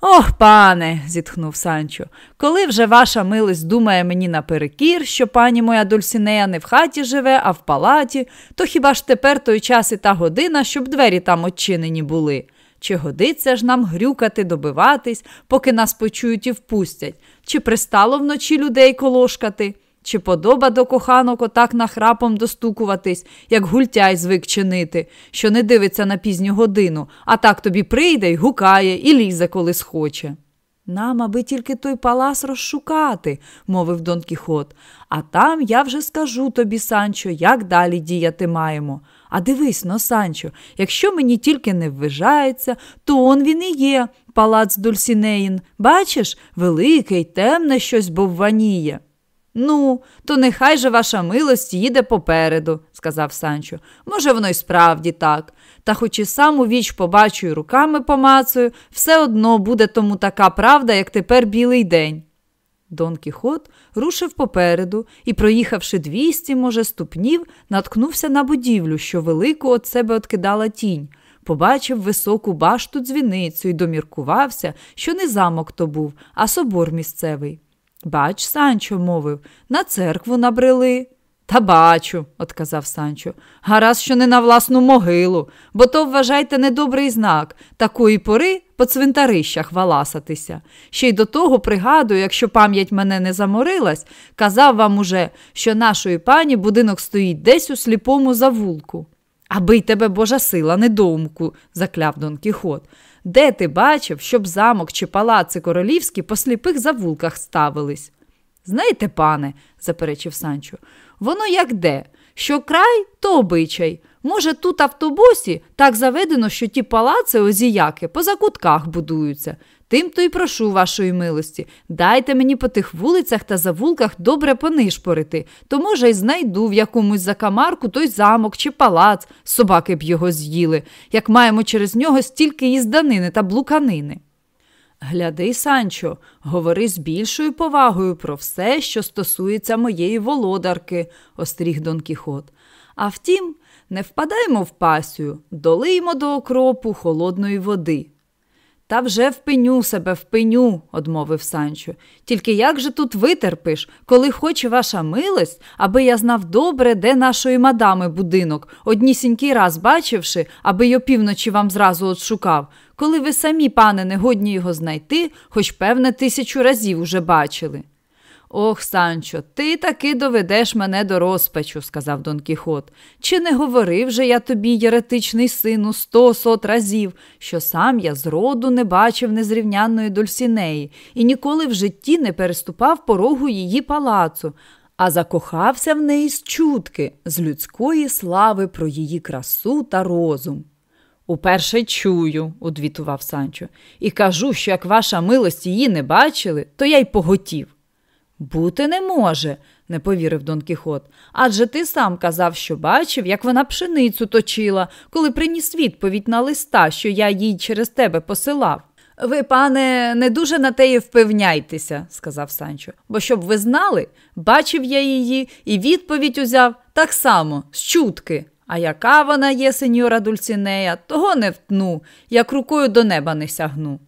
Ох, пане, зітхнув Санчо, коли вже ваша милость думає мені наперекір, що пані моя Дульсінея не в хаті живе, а в палаті, то хіба ж тепер той час і та година, щоб двері там очинені були? Чи годиться ж нам грюкати, добиватись, поки нас почують і впустять, чи пристало вночі людей колошкати? Чи подоба до коханок отак нахрапом достукуватись, як гультяй звик чинити, що не дивиться на пізню годину, а так тобі прийде й гукає, і лізе, коли схоче. Нам, аби тільки той палас розшукати, мовив Дон Кіхот. А там я вже скажу тобі, Санчо, як далі діяти маємо. А дивись но, Санчо, якщо мені тільки не ввижається, то он він і є, палац Дульсінеїн. Бачиш, великий, темне щось бовваніє. Ну, то нехай же ваша милость їде попереду, сказав Санчо. Може, воно й справді так. Та хоч і сам у віч побачу і руками помацую, все одно буде тому така правда, як тепер білий день. Дон Кіхот рушив попереду і, проїхавши двісті, може, ступнів, наткнувся на будівлю, що велику від себе откидала тінь. Побачив високу башту дзвіницю і доміркувався, що не замок то був, а собор місцевий. Бач, Санчо, мовив, на церкву набрели. Та бачу, отказав Санчо. Гаразд, що не на власну могилу, бо то, вважайте, недобрий знак такої пори по цвинтарищах валасатися. Ще й до того пригадую, якщо пам'ять мене не заморилась, казав вам уже, що нашої пані будинок стоїть десь у сліпому завулку. Аби й тебе Божа сила, недоумку, закляв Дон Кіхот. Де ти бачив, щоб замок чи палаци королівські по сліпих завулках ставились? Знаєте, пане, заперечив Санчо, воно як де? Що край, то обичай. Може, тут автобусі так заведено, що ті палаци озіяки по закутках будуються. Тим то й прошу вашої милості. Дайте мені по тих вулицях та завулках добре понишпорити, то, може, й знайду в якомусь закамарку той замок чи палац, собаки б його з'їли, як маємо через нього стільки їзданини та блуканини. Гляди, Санчо, говори з більшою повагою про все, що стосується моєї володарки, остріг Дон Кіхот. А втім, не впадаймо в пасію, долиймо до окропу холодної води. Та вже впиню себе, впиню, одмовив Санчо. Тільки як же тут витерпиш, коли хоче ваша милость, аби я знав добре, де нашої мадами будинок, однісінький раз бачивши, аби й опівночі вам зразу отшукав, коли ви самі, пане, не годні його знайти, хоч, певне, тисячу разів уже бачили. Ох, Санчо, ти таки доведеш мене до розпачу, сказав Дон Кіхот. Чи не говорив же я тобі, єретичний сину, сто сот разів, що сам я зроду не бачив незрівнянної Дульсінеї і ніколи в житті не переступав порогу її палацу, а закохався в неї з чутки, з людської слави про її красу та розум. Уперше чую, одвітував Санчо, і кажу, що як ваша милость її не бачили, то я й поготів. Бути не може, не повірив Дон Кіхот. Адже ти сам казав, що бачив, як вона пшеницю точила, коли приніс відповідь на листа, що я їй через тебе посилав. Ви, пане, не дуже на теї впевняйтеся, сказав Санчо, бо щоб ви знали, бачив я її і відповідь узяв так само, з чутки. А яка вона є, сеньора Дульцінея, того не втну, як рукою до неба не сягну.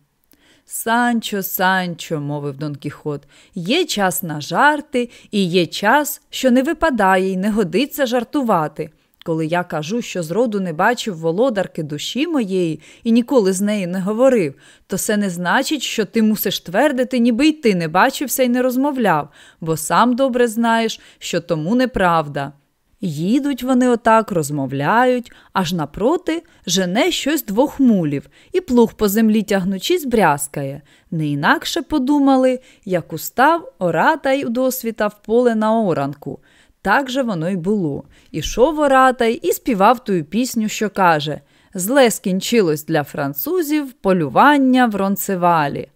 Санчо, Санчо, мовив Дон Кіхот, є час на жарти і є час, що не випадає і не годиться жартувати. Коли я кажу, що зроду не бачив володарки душі моєї і ніколи з нею не говорив, то це не значить, що ти мусиш твердити, ніби й ти не бачився і не розмовляв, бо сам добре знаєш, що тому неправда. Їдуть вони отак, розмовляють, аж напроти жене щось двох мулів, і плуг по землі тягнучись брязкає. Не інакше подумали, як устав Оратай досвіта в поле на оранку. Так же воно й було. Ішов Оратай і співав тую пісню, що каже Зле скінчилось для французів полювання в ронцевалі.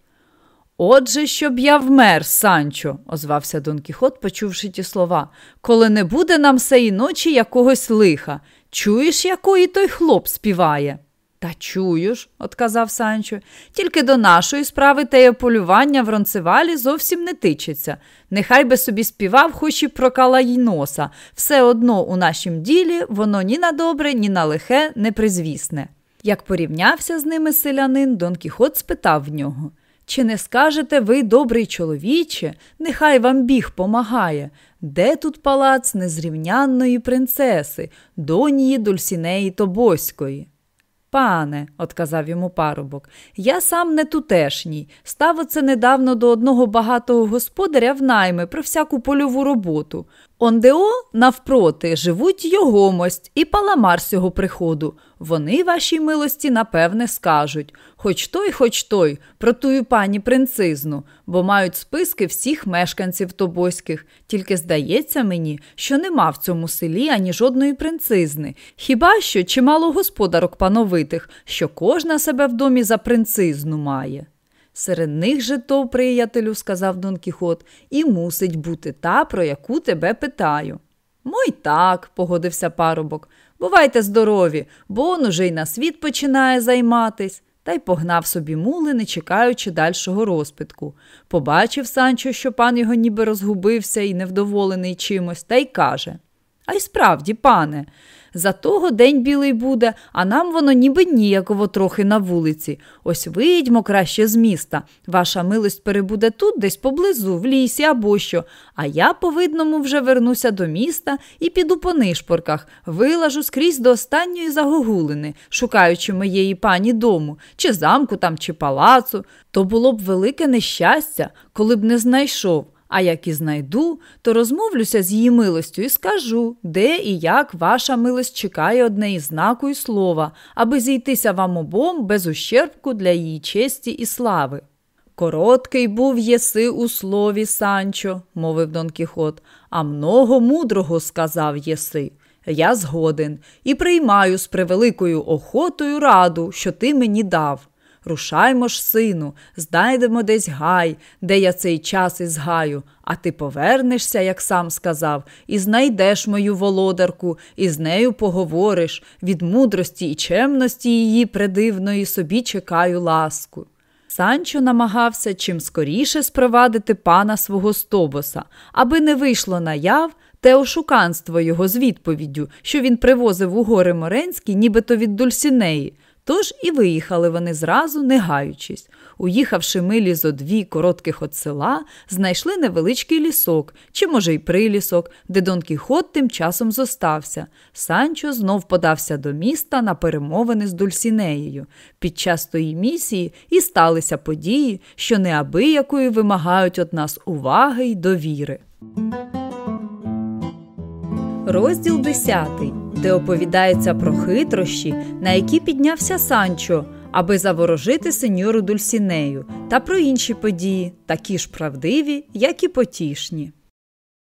Отже, щоб я вмер, Санчо, озвався Дон Кіхот, почувши ті слова, коли не буде нам сеї ночі якогось лиха. Чуєш, якої той хлоп співає? Та чую ж, отказав Санчо, тільки до нашої справи теє полювання в ронцевалі зовсім не тичиться. Нехай би собі співав, хоч і про калаїноса. Все одно у нашім ділі воно ні на добре, ні на лихе не призвісне. Як порівнявся з ними селянин, Дон Кіхот спитав в нього чи не скажете ви, добрий чоловіче, нехай вам біг помагає, де тут палац незрівнянної принцеси, донії Дульсінеї Тобоської? Пане, отказав йому парубок, я сам не тутешній. Став оце недавно до одного багатого господаря в найми про всяку польову роботу. Ондео, навпроти, живуть йогомость і паламар сього приходу. Вони, вашій милості, напевне, скажуть хоч той, хоч той, про тую пані принцизну, бо мають списки всіх мешканців тобоських. Тільки здається мені, що нема в цьому селі ані жодної принцизни. Хіба що чимало господарок пановитих, що кожна себе в домі за принцизну має. Серед них же то, приятелю, сказав Дон Кіхот, і мусить бути та, про яку тебе питаю. Мой так, погодився парубок. Бувайте здорові, бо он уже й на світ починає займатись. Та й погнав собі мули, не чекаючи дальшого розпитку. Побачив Санчо, що пан його ніби розгубився і невдоволений чимось, та й каже А й справді, пане, за того день білий буде, а нам воно ніби ніяково трохи на вулиці. Ось виїдьмо краще з міста. Ваша милость перебуде тут, десь поблизу, в лісі або що. А я, по видному, вже вернуся до міста і піду по нишпорках, вилажу скрізь до останньої загогулини, шукаючи моєї пані дому, чи замку там, чи палацу. То було б велике нещастя, коли б не знайшов. А як і знайду, то розмовлюся з її милостю і скажу, де і як ваша милость чекає одне із знаку і слова, аби зійтися вам обом без ущербку для її честі і слави. Короткий був єси у слові, Санчо, мовив Дон Кіхот, а много мудрого сказав єси. Я згоден і приймаю з превеликою охотою раду, що ти мені дав. Рушаймо ж, сину, знайдемо десь гай, де я цей час ізгаю, а ти повернешся, як сам сказав, і знайдеш мою володарку, і з нею поговориш. Від мудрості і чемності її предивної собі чекаю ласку. Санчо намагався чим скоріше спровадити пана свого стобоса, аби не вийшло наяв те ошуканство його з відповіддю, що він привозив у гори Моренські, нібито від Дульсінеї. Тож і виїхали вони зразу, не гаючись. Уїхавши милі зо дві коротких от села, знайшли невеличкий лісок, чи, може, й прилісок, де Дон Кіхот тим часом зостався. Санчо знов подався до міста на перемовини з Дульсінеєю. Під час тої місії і сталися події, що неабиякої вимагають від нас уваги й довіри. Розділ 10 де оповідається про хитрощі, на які піднявся Санчо, аби заворожити сеньору Дульсінею, та про інші події, такі ж правдиві, як і потішні.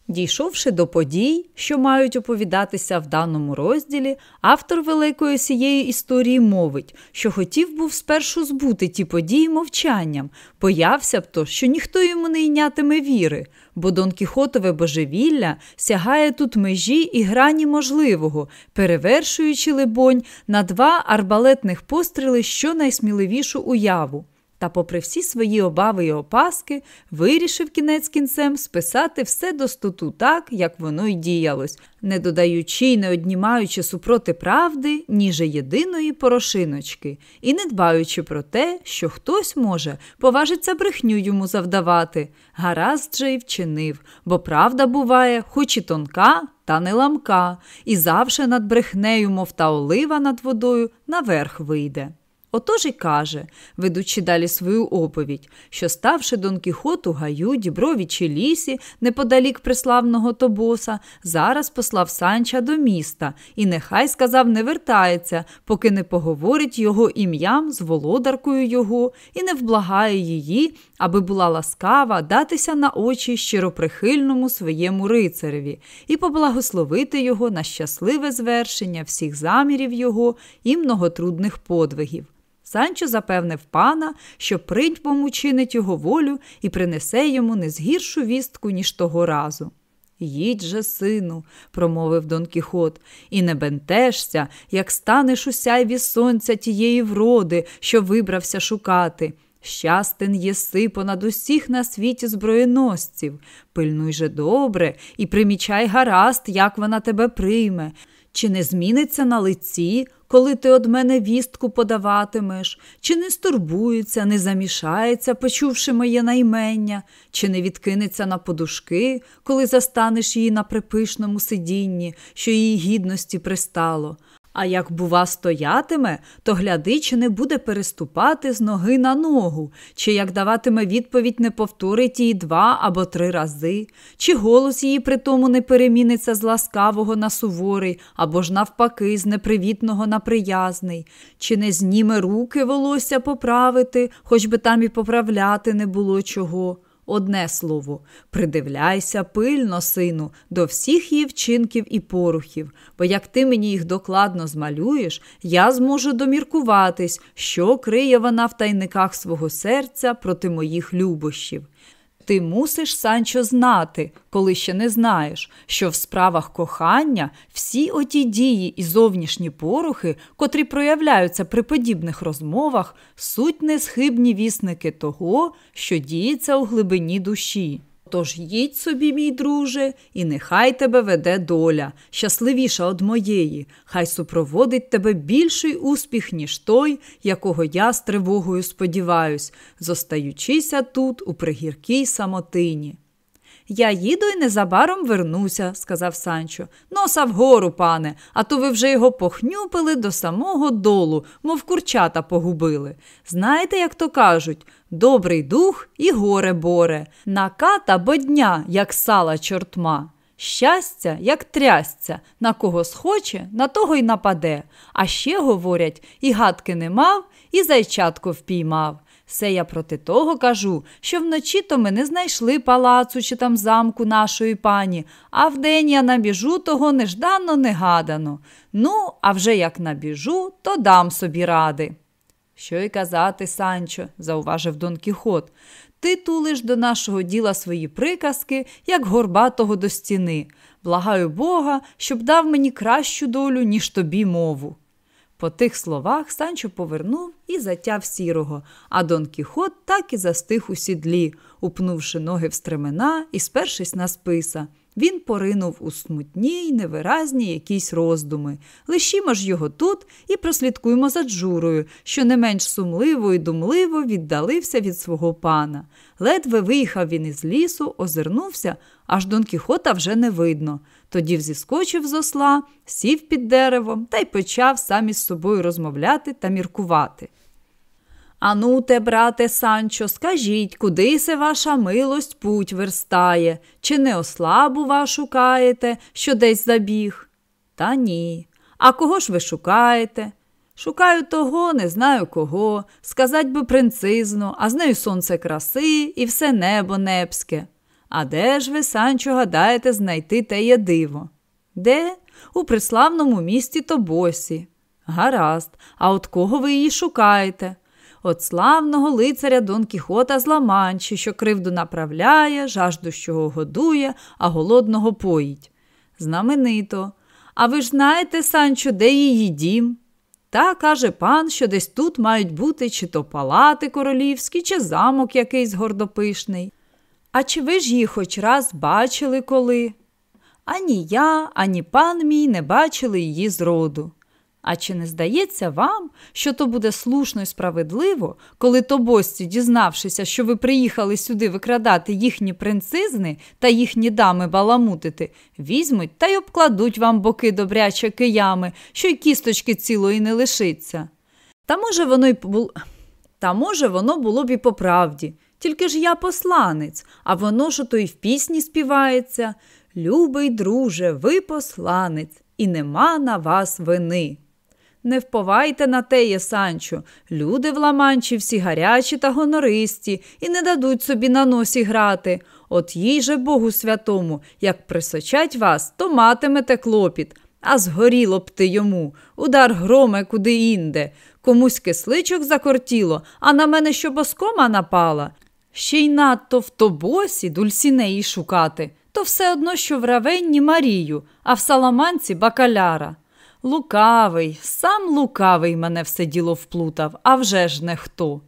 Дійшовши до подій, що мають оповідатися в даному розділі, автор великої сієї історії мовить, що хотів був спершу збути ті події мовчанням, боявся б то, що ніхто йому не йнятиме віри, бо Дон Кіхотове божевілля сягає тут межі і грані можливого, перевершуючи, либонь, на два арбалетних постріли щонайсміливішу уяву та, попри всі свої обави і опаски, вирішив кінець кінцем списати все до стуту так, як воно й діялось, не додаючи й не однімаючи супроти правди, ніже єдиної порошиночки, і не дбаючи про те, що хтось може поважиться брехню йому завдавати. Гаразд же й вчинив, бо правда буває, хоч і тонка, та не ламка, і завше над брехнею, мов та олива над водою, наверх вийде. Отож і каже, ведучи далі свою оповідь, що, ставши Дон Кіхот гаю, діброві чи лісі, неподалік приславного Тобоса, зараз послав Санча до міста і нехай сказав, не вертається, поки не поговорить його ім'ям з володаркою його і не вблагає її, аби була ласкава датися на очі щироприхильному своєму рицареві і поблагословити його на щасливе звершення всіх замірів його і многотрудних подвигів. Санчо запевнив пана, що придьбом учинить його волю і принесе йому не згіршу вістку, ніж того разу. Їдь же, сину, промовив Дон Кіхот, і не бентешся, як станеш у сяйві сонця тієї вроди, що вибрався шукати. Щастен єси понад усіх на світі зброєносців. Пильнуй же добре і примічай гаразд, як вона тебе прийме. Чи не зміниться на лиці, коли ти од мене вістку подаватимеш, чи не стурбується, не замішається, почувши моє наймення, чи не відкинеться на подушки, коли застанеш її на припишному сидінні, що її гідності пристало. А як, бува, стоятиме, то гляди, чи не буде переступати з ноги на ногу, чи як даватиме відповідь, не повторить її два або три рази, чи голос її при тому не переміниться з ласкавого на суворий, або ж навпаки, з непривітного на приязний, чи не зніме руки волосся поправити, хоч би там і поправляти не було чого. Одне слово, придивляйся пильно, сину, до всіх її вчинків і порухів, бо як ти мені їх докладно змалюєш, я зможу доміркуватись, що криє вона в тайниках свого серця проти моїх любощів. Ти мусиш, Санчо, знати, коли ще не знаєш, що в справах кохання всі оті дії і зовнішні порухи, котрі проявляються при подібних розмовах, суть несхибні вісники того, що діється у глибині душі. Тож їдь собі, мій друже, і нехай тебе веде доля, щасливіша од моєї, хай супроводить тебе більший успіх, ніж той, якого я з тривогою сподіваюсь, зостаючися тут, у пригіркій самотині. Я їду і незабаром вернуся, сказав Санчо. Носа вгору, пане, а то ви вже його похнюпили до самого долу, мов курчата погубили. Знаєте, як то кажуть, добрий дух і горе боре, наката бодня, як сала чортма. Щастя, як трясця, на кого схоче, на того й нападе. А ще, говорять, і гадки не мав, і зайчатко впіймав. Все я проти того кажу, що вночі то ми не знайшли палацу чи там замку нашої пані, а вдень я набіжу того неждано негадано. Ну, а вже як набіжу, то дам собі ради. Що й казати, Санчо, зауважив Дон Кіхот, ти тулиш до нашого діла свої приказки, як горбатого до стіни. Благаю Бога, щоб дав мені кращу долю, ніж тобі мову. По тих словах Санчо повернув і затяв сірого, а Дон Кіхот так і застиг у сідлі, упнувши ноги в стремена і спершись на списа. Він поринув у смутні й невиразні якісь роздуми. Лишімо ж його тут і прослідкуємо за Джурою, що не менш сумливо і думливо віддалився від свого пана. Ледве виїхав він із лісу, озирнувся, аж Дон Кіхота вже не видно. Тоді взіскочив з осла, сів під деревом та й почав сам із собою розмовляти та міркувати. Ану те, брате Санчо, скажіть, куди се ваша милость путь верстає, чи не ослабу вас шукаєте, що десь забіг? Та ні. А кого ж ви шукаєте? Шукаю того, не знаю кого, сказать би принцизно, а з нею сонце краси і все небо непське. А де ж ви, Санчо, гадаєте, знайти теє диво? Де? У приславному місті Тобосі. Гаразд, а от кого ви її шукаєте? От славного лицаря Дон Кіхота з Ламанчі, що кривду направляє, жаждущого годує, а голодного поїть. Знаменито. А ви ж знаєте, Санчо, де її дім? Та каже пан, що десь тут мають бути чи то палати королівські, чи замок якийсь гордопишний. А чи ви ж її хоч раз бачили коли? Ані я, ані пан мій не бачили її зроду. А чи не здається вам, що то буде слушно і справедливо, коли тобосці, дізнавшися, що ви приїхали сюди викрадати їхні принцизни та їхні дами баламутити, візьмуть та й обкладуть вам боки добряче киями, що й кісточки цілої не лишиться? Та може воно й було. Та може, воно було б і по правді. Тільки ж я посланець, а воно ж ото й в пісні співається. Любий друже, ви посланець, і нема на вас вини. Не вповайте на теє, Санчо. Люди в ламанчі всі гарячі та гонористі і не дадуть собі на носі грати. От їй же Богу святому, як присочать вас, то матимете клопіт. А згоріло б ти йому, удар громе куди інде. Комусь кисличок закортіло, а на мене що боскома напала. Ще й надто в тобосі дульсінеї шукати, то все одно, що в равенні Марію, а в саламанці бакаляра. Лукавий, сам лукавий мене все діло вплутав, а вже ж не хто.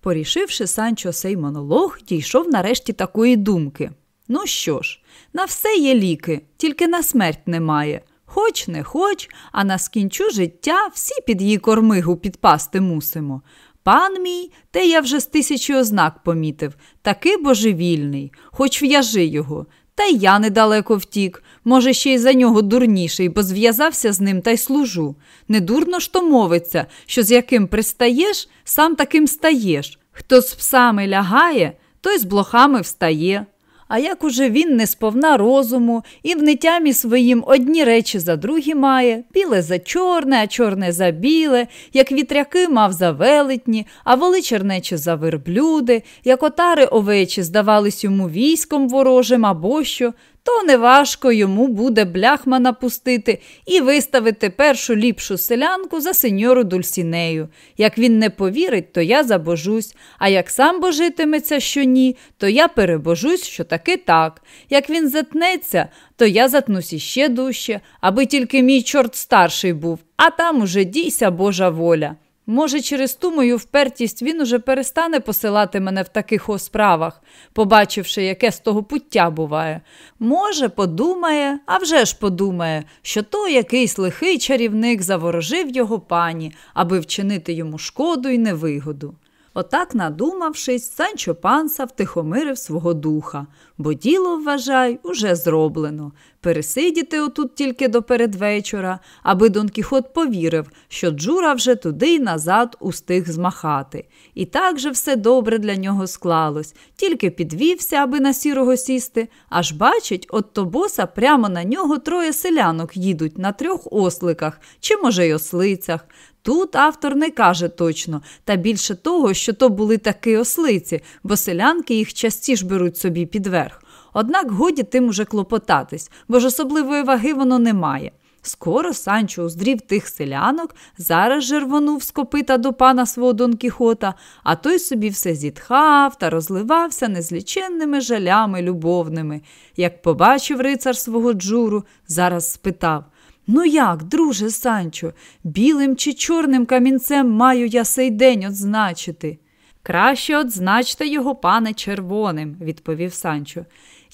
Порішивши Санчо сей монолог, дійшов нарешті такої думки. Ну що ж, на все є ліки, тільки на смерть немає. Хоч не хоч, а на скінчу життя всі під її кормигу підпасти мусимо. Пан мій, те я вже з тисячі ознак помітив, такий божевільний, хоч в'яжи його. Та й я недалеко втік. Може, ще й за нього дурніший, бо зв'язався з ним та й служу. Недурно ж то мовиться, що з яким пристаєш, сам таким стаєш. Хто з псами лягає, той з блохами встає. А як уже він не сповна розуму і в нетямі своїм одні речі за другі має, біле за чорне, а чорне за біле, як вітряки мав за велетні, а воли чернечі за верблюди, як отари овечі здавались йому військом ворожим або що, то неважко йому буде бляхма напустити і виставити першу ліпшу селянку за сеньору Дульсінею. Як він не повірить, то я забожусь, а як сам божитиметься, що ні, то я перебожусь, що таки так. Як він затнеться, то я затнусь іще дужче, аби тільки мій чорт старший був, а там уже дійся Божа воля. Може, через ту мою впертість він уже перестане посилати мене в таких справах, побачивши, яке з того пуття буває. Може, подумає, а вже ж подумає, що то якийсь лихий чарівник заворожив його пані, аби вчинити йому шкоду і невигоду. Отак, надумавшись, Санчо панса втихомирив свого духа, бо діло, вважай, уже зроблено. Пересидіти отут тільки до передвечора, аби Дон Кіхот повірив, що Джура вже туди й назад устиг змахати. І так же все добре для нього склалось, тільки підвівся, аби на сірого сісти, аж бачить, от тобоса прямо на нього троє селянок їдуть на трьох осликах чи, може, й ослицях. Тут автор не каже точно, та більше того, що то були такі ослиці, бо селянки їх частіше беруть собі під верх. Однак годі тим уже клопотатись, бо ж особливої ваги воно не має. Скоро Санчо уздрів тих селянок, зараз же рвонув з копита до пана свого Дон Кіхота, а той собі все зітхав та розливався незліченними жалями любовними. Як побачив рицар свого джуру, зараз спитав Ну як, друже Санчо, білим чи чорним камінцем маю я сей день одзначити? Краще одзначте його, пане, червоним, відповів Санчо.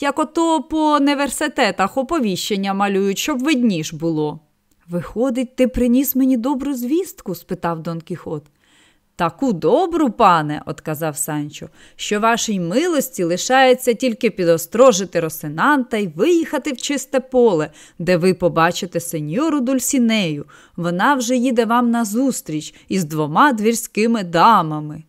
Як ото по університетах оповіщення малюють, щоб видніш було. Виходить, ти приніс мені добру звістку? спитав Дон Кіхот. Таку добру, пане, отказав Санчо, що вашій милості лишається тільки підострожити Росинанта й виїхати в чисте поле, де ви побачите сеньору Дульсінею. Вона вже їде вам назустріч із двома двірськими дамами.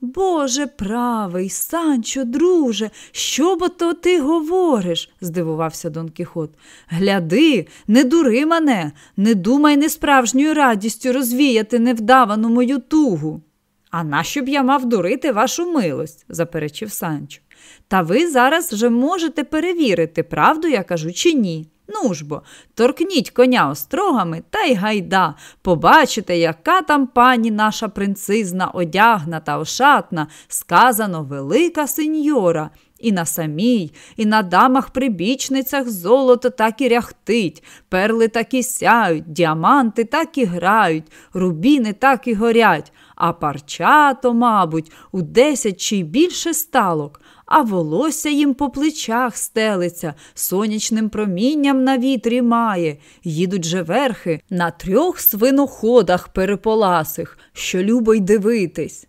Боже правий, Санчо, друже, що бо то ти говориш? здивувався Дон Кіхот. Гляди, не дури мене, не думай несправжньою радістю розвіяти невдавану мою тугу. А нащо б я мав дурити вашу милость, заперечив Санчо. Та ви зараз вже можете перевірити, правду я кажу, чи ні. Ну ж бо, торкніть коня острогами та й гайда, побачите, яка там пані наша принцизна одягна та ошатна, сказано велика сеньора. І на самій, і на дамах прибічницях золото так і ряхтить, перли так і сяють, діаманти так і грають, рубіни так і горять, а парчато, мабуть, у десять чи більше сталок а волосся їм по плечах стелиться, сонячним промінням на вітрі має, їдуть же верхи на трьох свиноходах переполасих, що любо й дивитись.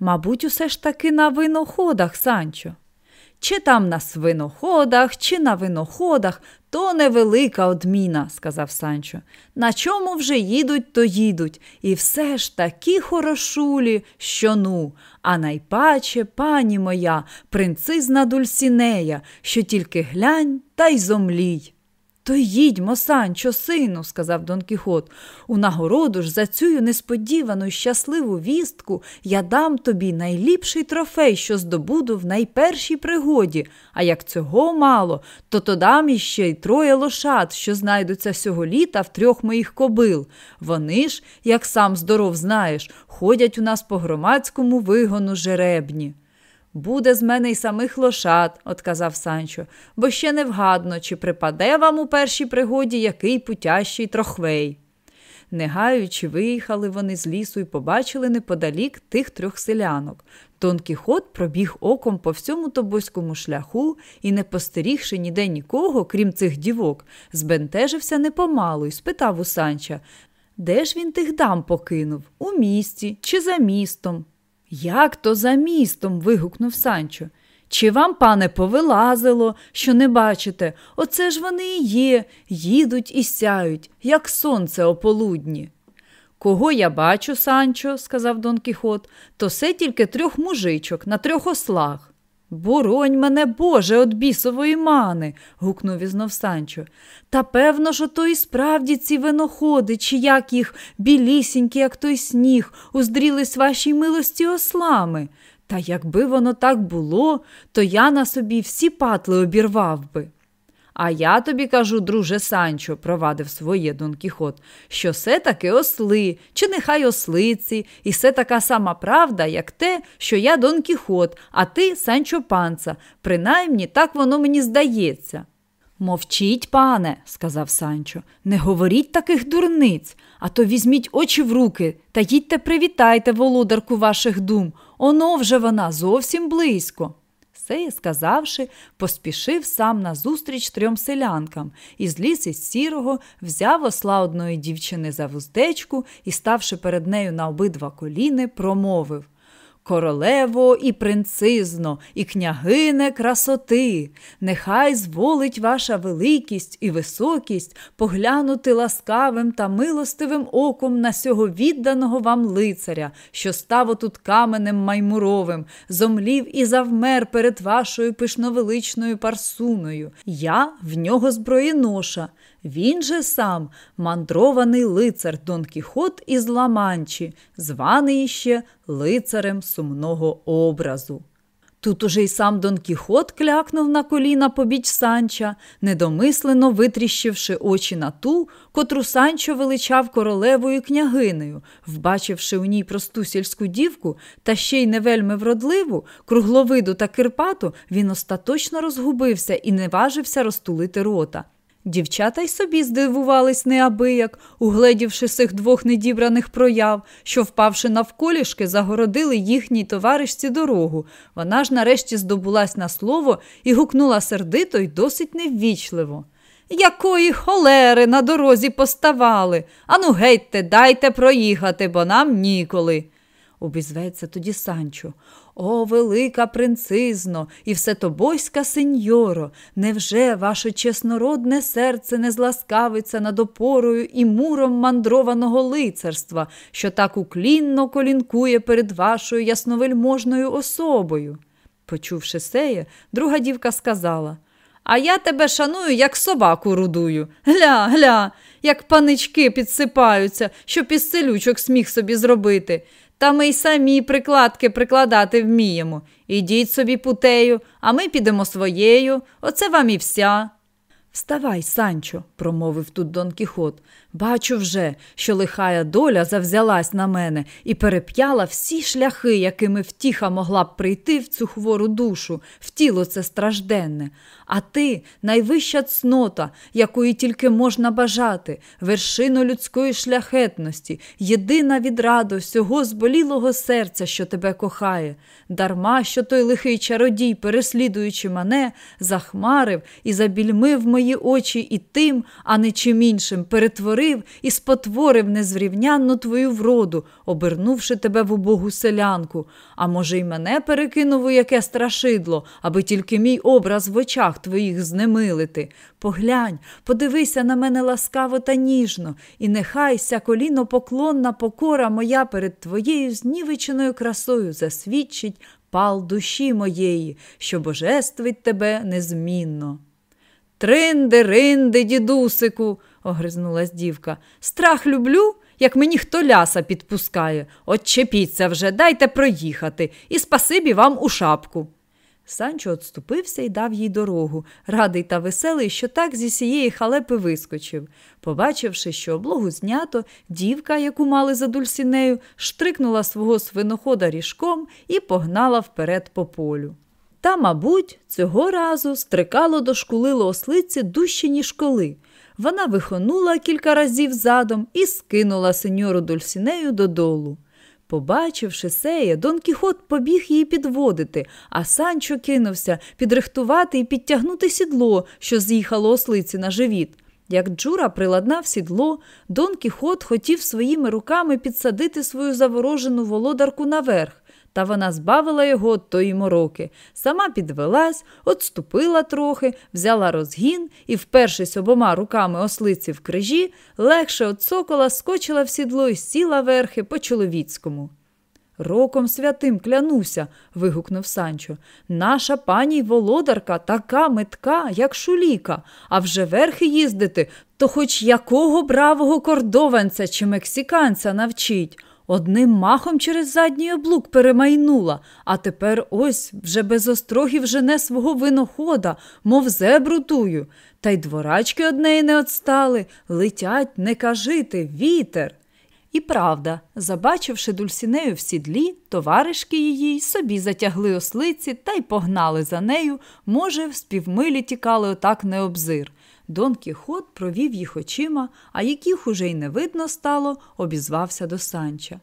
Мабуть, усе ж таки на виноходах, Санчо. Чи там на свиноходах, чи на виноходах, то невелика одміна, сказав Санчо. На чому вже їдуть, то їдуть, і все ж такі хорошулі, що ну, а найпаче пані моя, принцизна Дульсінея, що тільки глянь та й зомлій. То їдьмо, Санчо, сину, сказав Дон Кіхот. У нагороду ж за цю несподівану й щасливу вістку я дам тобі найліпший трофей, що здобуду в найпершій пригоді. А як цього мало, то то дам іще й троє лошад, що знайдуться сього літа в трьох моїх кобил. Вони ж, як сам здоров знаєш, ходять у нас по громадському вигону жеребні. Буде з мене й самих лошад, отказав Санчо, бо ще не вгадно, чи припаде вам у першій пригоді який путящий трохвей. Не гаючи, виїхали вони з лісу і побачили неподалік тих трьох селянок. Дон Кіхот пробіг оком по всьому тобоському шляху і, не постерігши ніде нікого, крім цих дівок, збентежився непомалу і спитав у Санча, де ж він тих дам покинув? У місті чи за містом? Як то за містом? вигукнув Санчо. Чи вам, пане, повилазило, що не бачите? Оце ж вони і є, їдуть і сяють, як сонце ополудні. Кого я бачу, Санчо, сказав Дон Кіхот, то все тільки трьох мужичок на трьох ослах. Боронь мене, Боже, от бісової мани. гукнув ізнов Санчо. Та певно, що то і справді ці виноходи, чи як їх білісінькі, як той сніг, уздрілись вашій милості ослами. Та якби воно так було, то я на собі всі патли обірвав би. А я тобі кажу, друже Санчо, провадив своє Дон Кіхот, що все таки осли, чи нехай ослиці, і все така сама правда, як те, що я Дон Кіхот, а ти Санчо панца. Принаймні так воно мені здається. Мовчіть, пане, сказав Санчо, не говоріть таких дурниць, а то візьміть очі в руки та їдьте привітайте володарку ваших дум. Оно вже вона зовсім близько. Це, сказавши, поспішив сам назустріч трьом селянкам. І зліз із сірого, взяв осла одної дівчини за вуздечку і, ставши перед нею на обидва коліни, промовив Королево і принцизно, і княгине красоти, нехай зволить ваша великість і високість поглянути ласкавим та милостивим оком на сього відданого вам лицаря, що став отут каменем маймуровим, зомлів і завмер перед вашою пишновеличною парсуною. Я в нього зброєноша. Він же сам мандрований лицар Дон Кіхот із Ламанчі, званий ще лицарем сумного образу. Тут уже й сам Дон Кіхот клякнув на коліна побіч Санча, недомислено витріщивши очі на ту, котру Санчо величав королевою княгинею, вбачивши у ній просту сільську дівку та ще й не вельми вродливу, кругловиду та кирпату, він остаточно розгубився і не важився розтулити рота. Дівчата й собі здивувались неабияк, угледівши цих двох недібраних прояв, що, впавши навколішки, загородили їхній товаришці дорогу. Вона ж нарешті здобулась на слово і гукнула сердито й досить неввічливо. Якої холери на дорозі поставали? Ану, гетьте, дайте проїхати, бо нам ніколи. Обізветься тоді Санчо. О, велика принцизно і всетобойська сеньоро, невже ваше чеснородне серце не зласкавиться над опорою і муром мандрованого лицарства, що так уклінно колінкує перед вашою ясновельможною особою? Почувши сеє, друга дівка сказала А я тебе шаную, як собаку рудую. Гля, гля, як панички підсипаються, щоб із сміх собі зробити. Та ми й самі прикладки прикладати вміємо. Ідіть собі путею, а ми підемо своєю. Оце вам і вся. Вставай, Санчо, промовив тут Дон Кіхот. Бачу вже, що лихая доля завзялась на мене і переп'яла всі шляхи, якими втіха могла б прийти в цю хвору душу, в тіло це стражденне. А ти найвища цнота, якої тільки можна бажати, вершину людської шляхетності, єдина відрада всього зболілого серця, що тебе кохає, дарма, що той лихий чародій, переслідуючи мене, захмарив і забільмив мої очі і тим, а не чим іншим, перетворив і спотворив незрівнянну твою вроду, обернувши тебе в убогу селянку. А може, й мене перекинув у яке страшидло, аби тільки мій образ в очах твоїх знемилити. Поглянь, подивися на мене ласкаво та ніжно, і нехай ся коліно поклонна покора моя перед твоєю знівеченою красою засвідчить пал душі моєї, що божествить тебе незмінно. Тринди, ринди, дідусику, огризнулась дівка. Страх люблю, як мені хто ляса підпускає. От чепіться вже, дайте проїхати, і спасибі вам у шапку. Санчо отступився і дав їй дорогу, радий та веселий, що так зі сієї халепи вискочив. Побачивши, що облогу знято, дівка, яку мали за дульсінею, штрикнула свого свинохода ріжком і погнала вперед по полю. Та, мабуть, цього разу стрикало дошкулило ослиці дужче, ніж коли. Вона вихонула кілька разів задом і скинула сеньору Дульсінею додолу. Побачивши сеє, Дон Кіхот побіг її підводити, а Санчо кинувся підрихтувати і підтягнути сідло, що з'їхало ослиці на живіт. Як Джура приладнав сідло, Дон Кіхот хотів своїми руками підсадити свою заворожену володарку наверх. Та вона збавила його от тої мороки. Сама підвелась, отступила трохи, взяла розгін і, впершись обома руками ослиці в крижі, легше от сокола скочила в сідло і сіла верхи по чоловіцькому. Роком святим клянуся. вигукнув Санчо. Наша пані володарка така метка, як шуліка, а вже верхи їздити, то хоч якого бравого кордованця чи мексиканця навчить. Одним махом через задній облук перемайнула, а тепер ось вже без острогів жене свого винохода, мов зебру тую. Та й дворачки однеї не отстали, летять, не кажити, вітер. І правда, забачивши Дульсінею в сідлі, товаришки її собі затягли ослиці та й погнали за нею, може, в співмилі тікали отак необзир. Дон Кіхот провів їх очима, а яких уже й не видно стало, обізвався до Санча.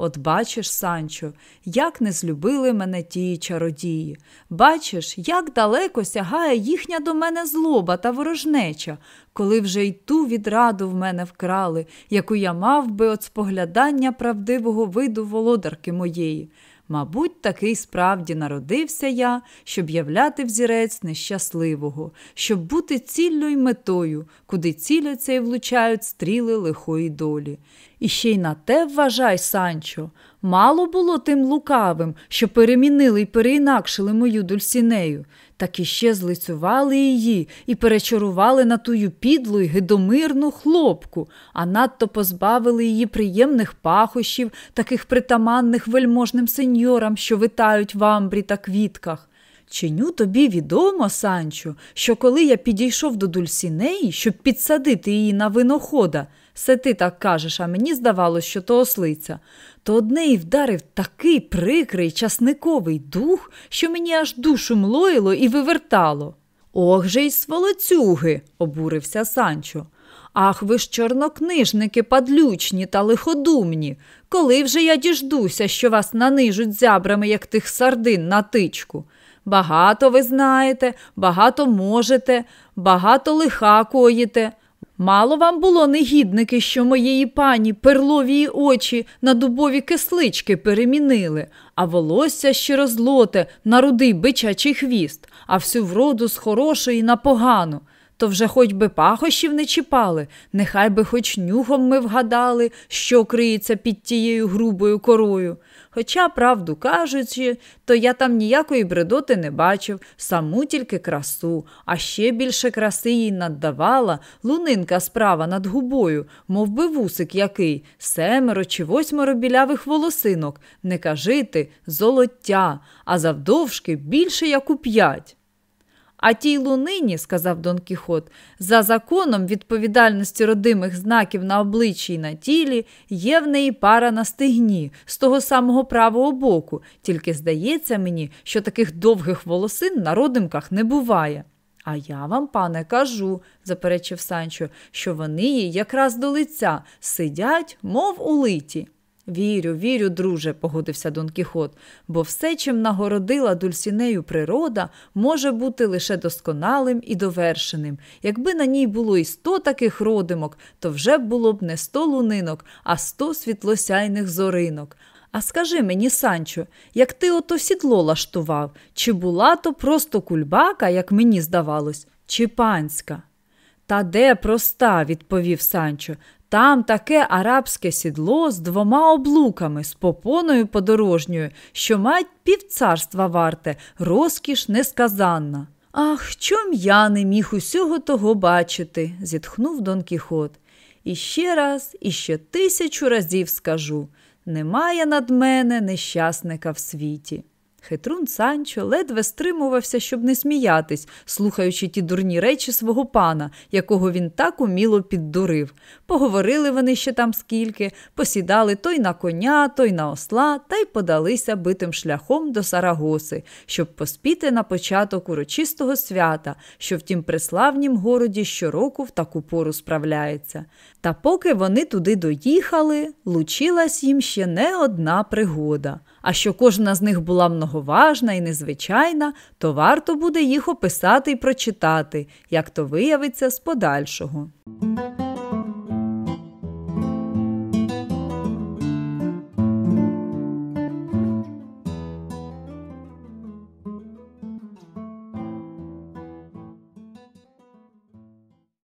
От бачиш, Санчо, як не злюбили мене ті чародії. Бачиш, як далеко сягає їхня до мене злоба та ворожнеча, коли вже й ту відраду в мене вкрали, яку я мав би от споглядання правдивого виду володарки моєї. Мабуть, такий справді народився я, щоб являти взірець нещасливого, щоб бути ціллю й метою, куди ціляться і влучають стріли лихої долі. І ще й на те вважай, Санчо, мало було тим лукавим, що перемінили й переінакшили мою дульсінею, так іще злицювали її і перечарували на тую підлу й гидомирну хлопку, а надто позбавили її приємних пахощів, таких притаманних вельможним сеньорам, що витають в амбрі та квітках. Чиню тобі відомо, Санчо, що коли я підійшов до Дульсінеї, щоб підсадити її на винохода, все ти так кажеш, а мені здавалось, що то ослиця, то одне й вдарив такий прикрий часниковий дух, що мені аж душу млоїло і вивертало. Ох же й сволоцюги, обурився Санчо. Ах, ви ж чорнокнижники падлючні та лиходумні. Коли вже я діждуся, що вас нанижуть зябрами, як тих сардин на тичку. Багато ви знаєте, багато можете, багато лиха коїте. Мало вам було негідники, що моєї пані перловії очі на дубові кислички перемінили, а волосся ще розлоте на рудий бичачий хвіст, а всю вроду з хорошої на погану. То вже хоч би пахощів не чіпали, нехай би хоч нюхом ми вгадали, що криється під тією грубою корою. Хоча, правду кажучи, то я там ніякої бредоти не бачив, саму тільки красу, а ще більше краси їй наддавала лунинка справа над губою, мов би вусик який, семеро чи восьмеро білявих волосинок, не кажити золоття, а завдовжки більше як у п'ять. А тій лунині, сказав Дон Кіхот, за законом відповідальності родимих знаків на обличчі й на тілі є в неї пара на стегні з того самого правого боку, тільки здається мені, що таких довгих волосин на родимках не буває. А я вам, пане, кажу, заперечив Санчо, що вони їй якраз до лиця сидять, мов у литі. Вірю, вірю, друже, погодився Дон Кіхот, бо все, чим нагородила Дульсінею природа, може бути лише досконалим і довершеним. Якби на ній було і сто таких родимок, то вже було б не сто лунинок, а сто світлосяйних зоринок. А скажи мені, Санчо, як ти ото сідло лаштував, чи була то просто кульбака, як мені здавалось, чи панська? Та де проста, відповів Санчо. Там таке арабське сідло з двома облуками, з попоною подорожньою, що мають півцарства варте, розкіш несказанна. Ах, чом я не міг усього того бачити, зітхнув Дон Кіхот. І ще раз, і ще тисячу разів скажу немає над мене нещасника в світі. Хитрун Санчо ледве стримувався, щоб не сміятись, слухаючи ті дурні речі свого пана, якого він так уміло піддурив. Поговорили вони ще там скільки, посідали той на коня, той на осла, та й подалися битим шляхом до Сарагоси, щоб поспіти на початок урочистого свята, що в тім преславнім городі щороку в таку пору справляється. Та поки вони туди доїхали, лучилась їм ще не одна пригода. А що кожна з них була многоважна і незвичайна, то варто буде їх описати і прочитати, як то виявиться з подальшого.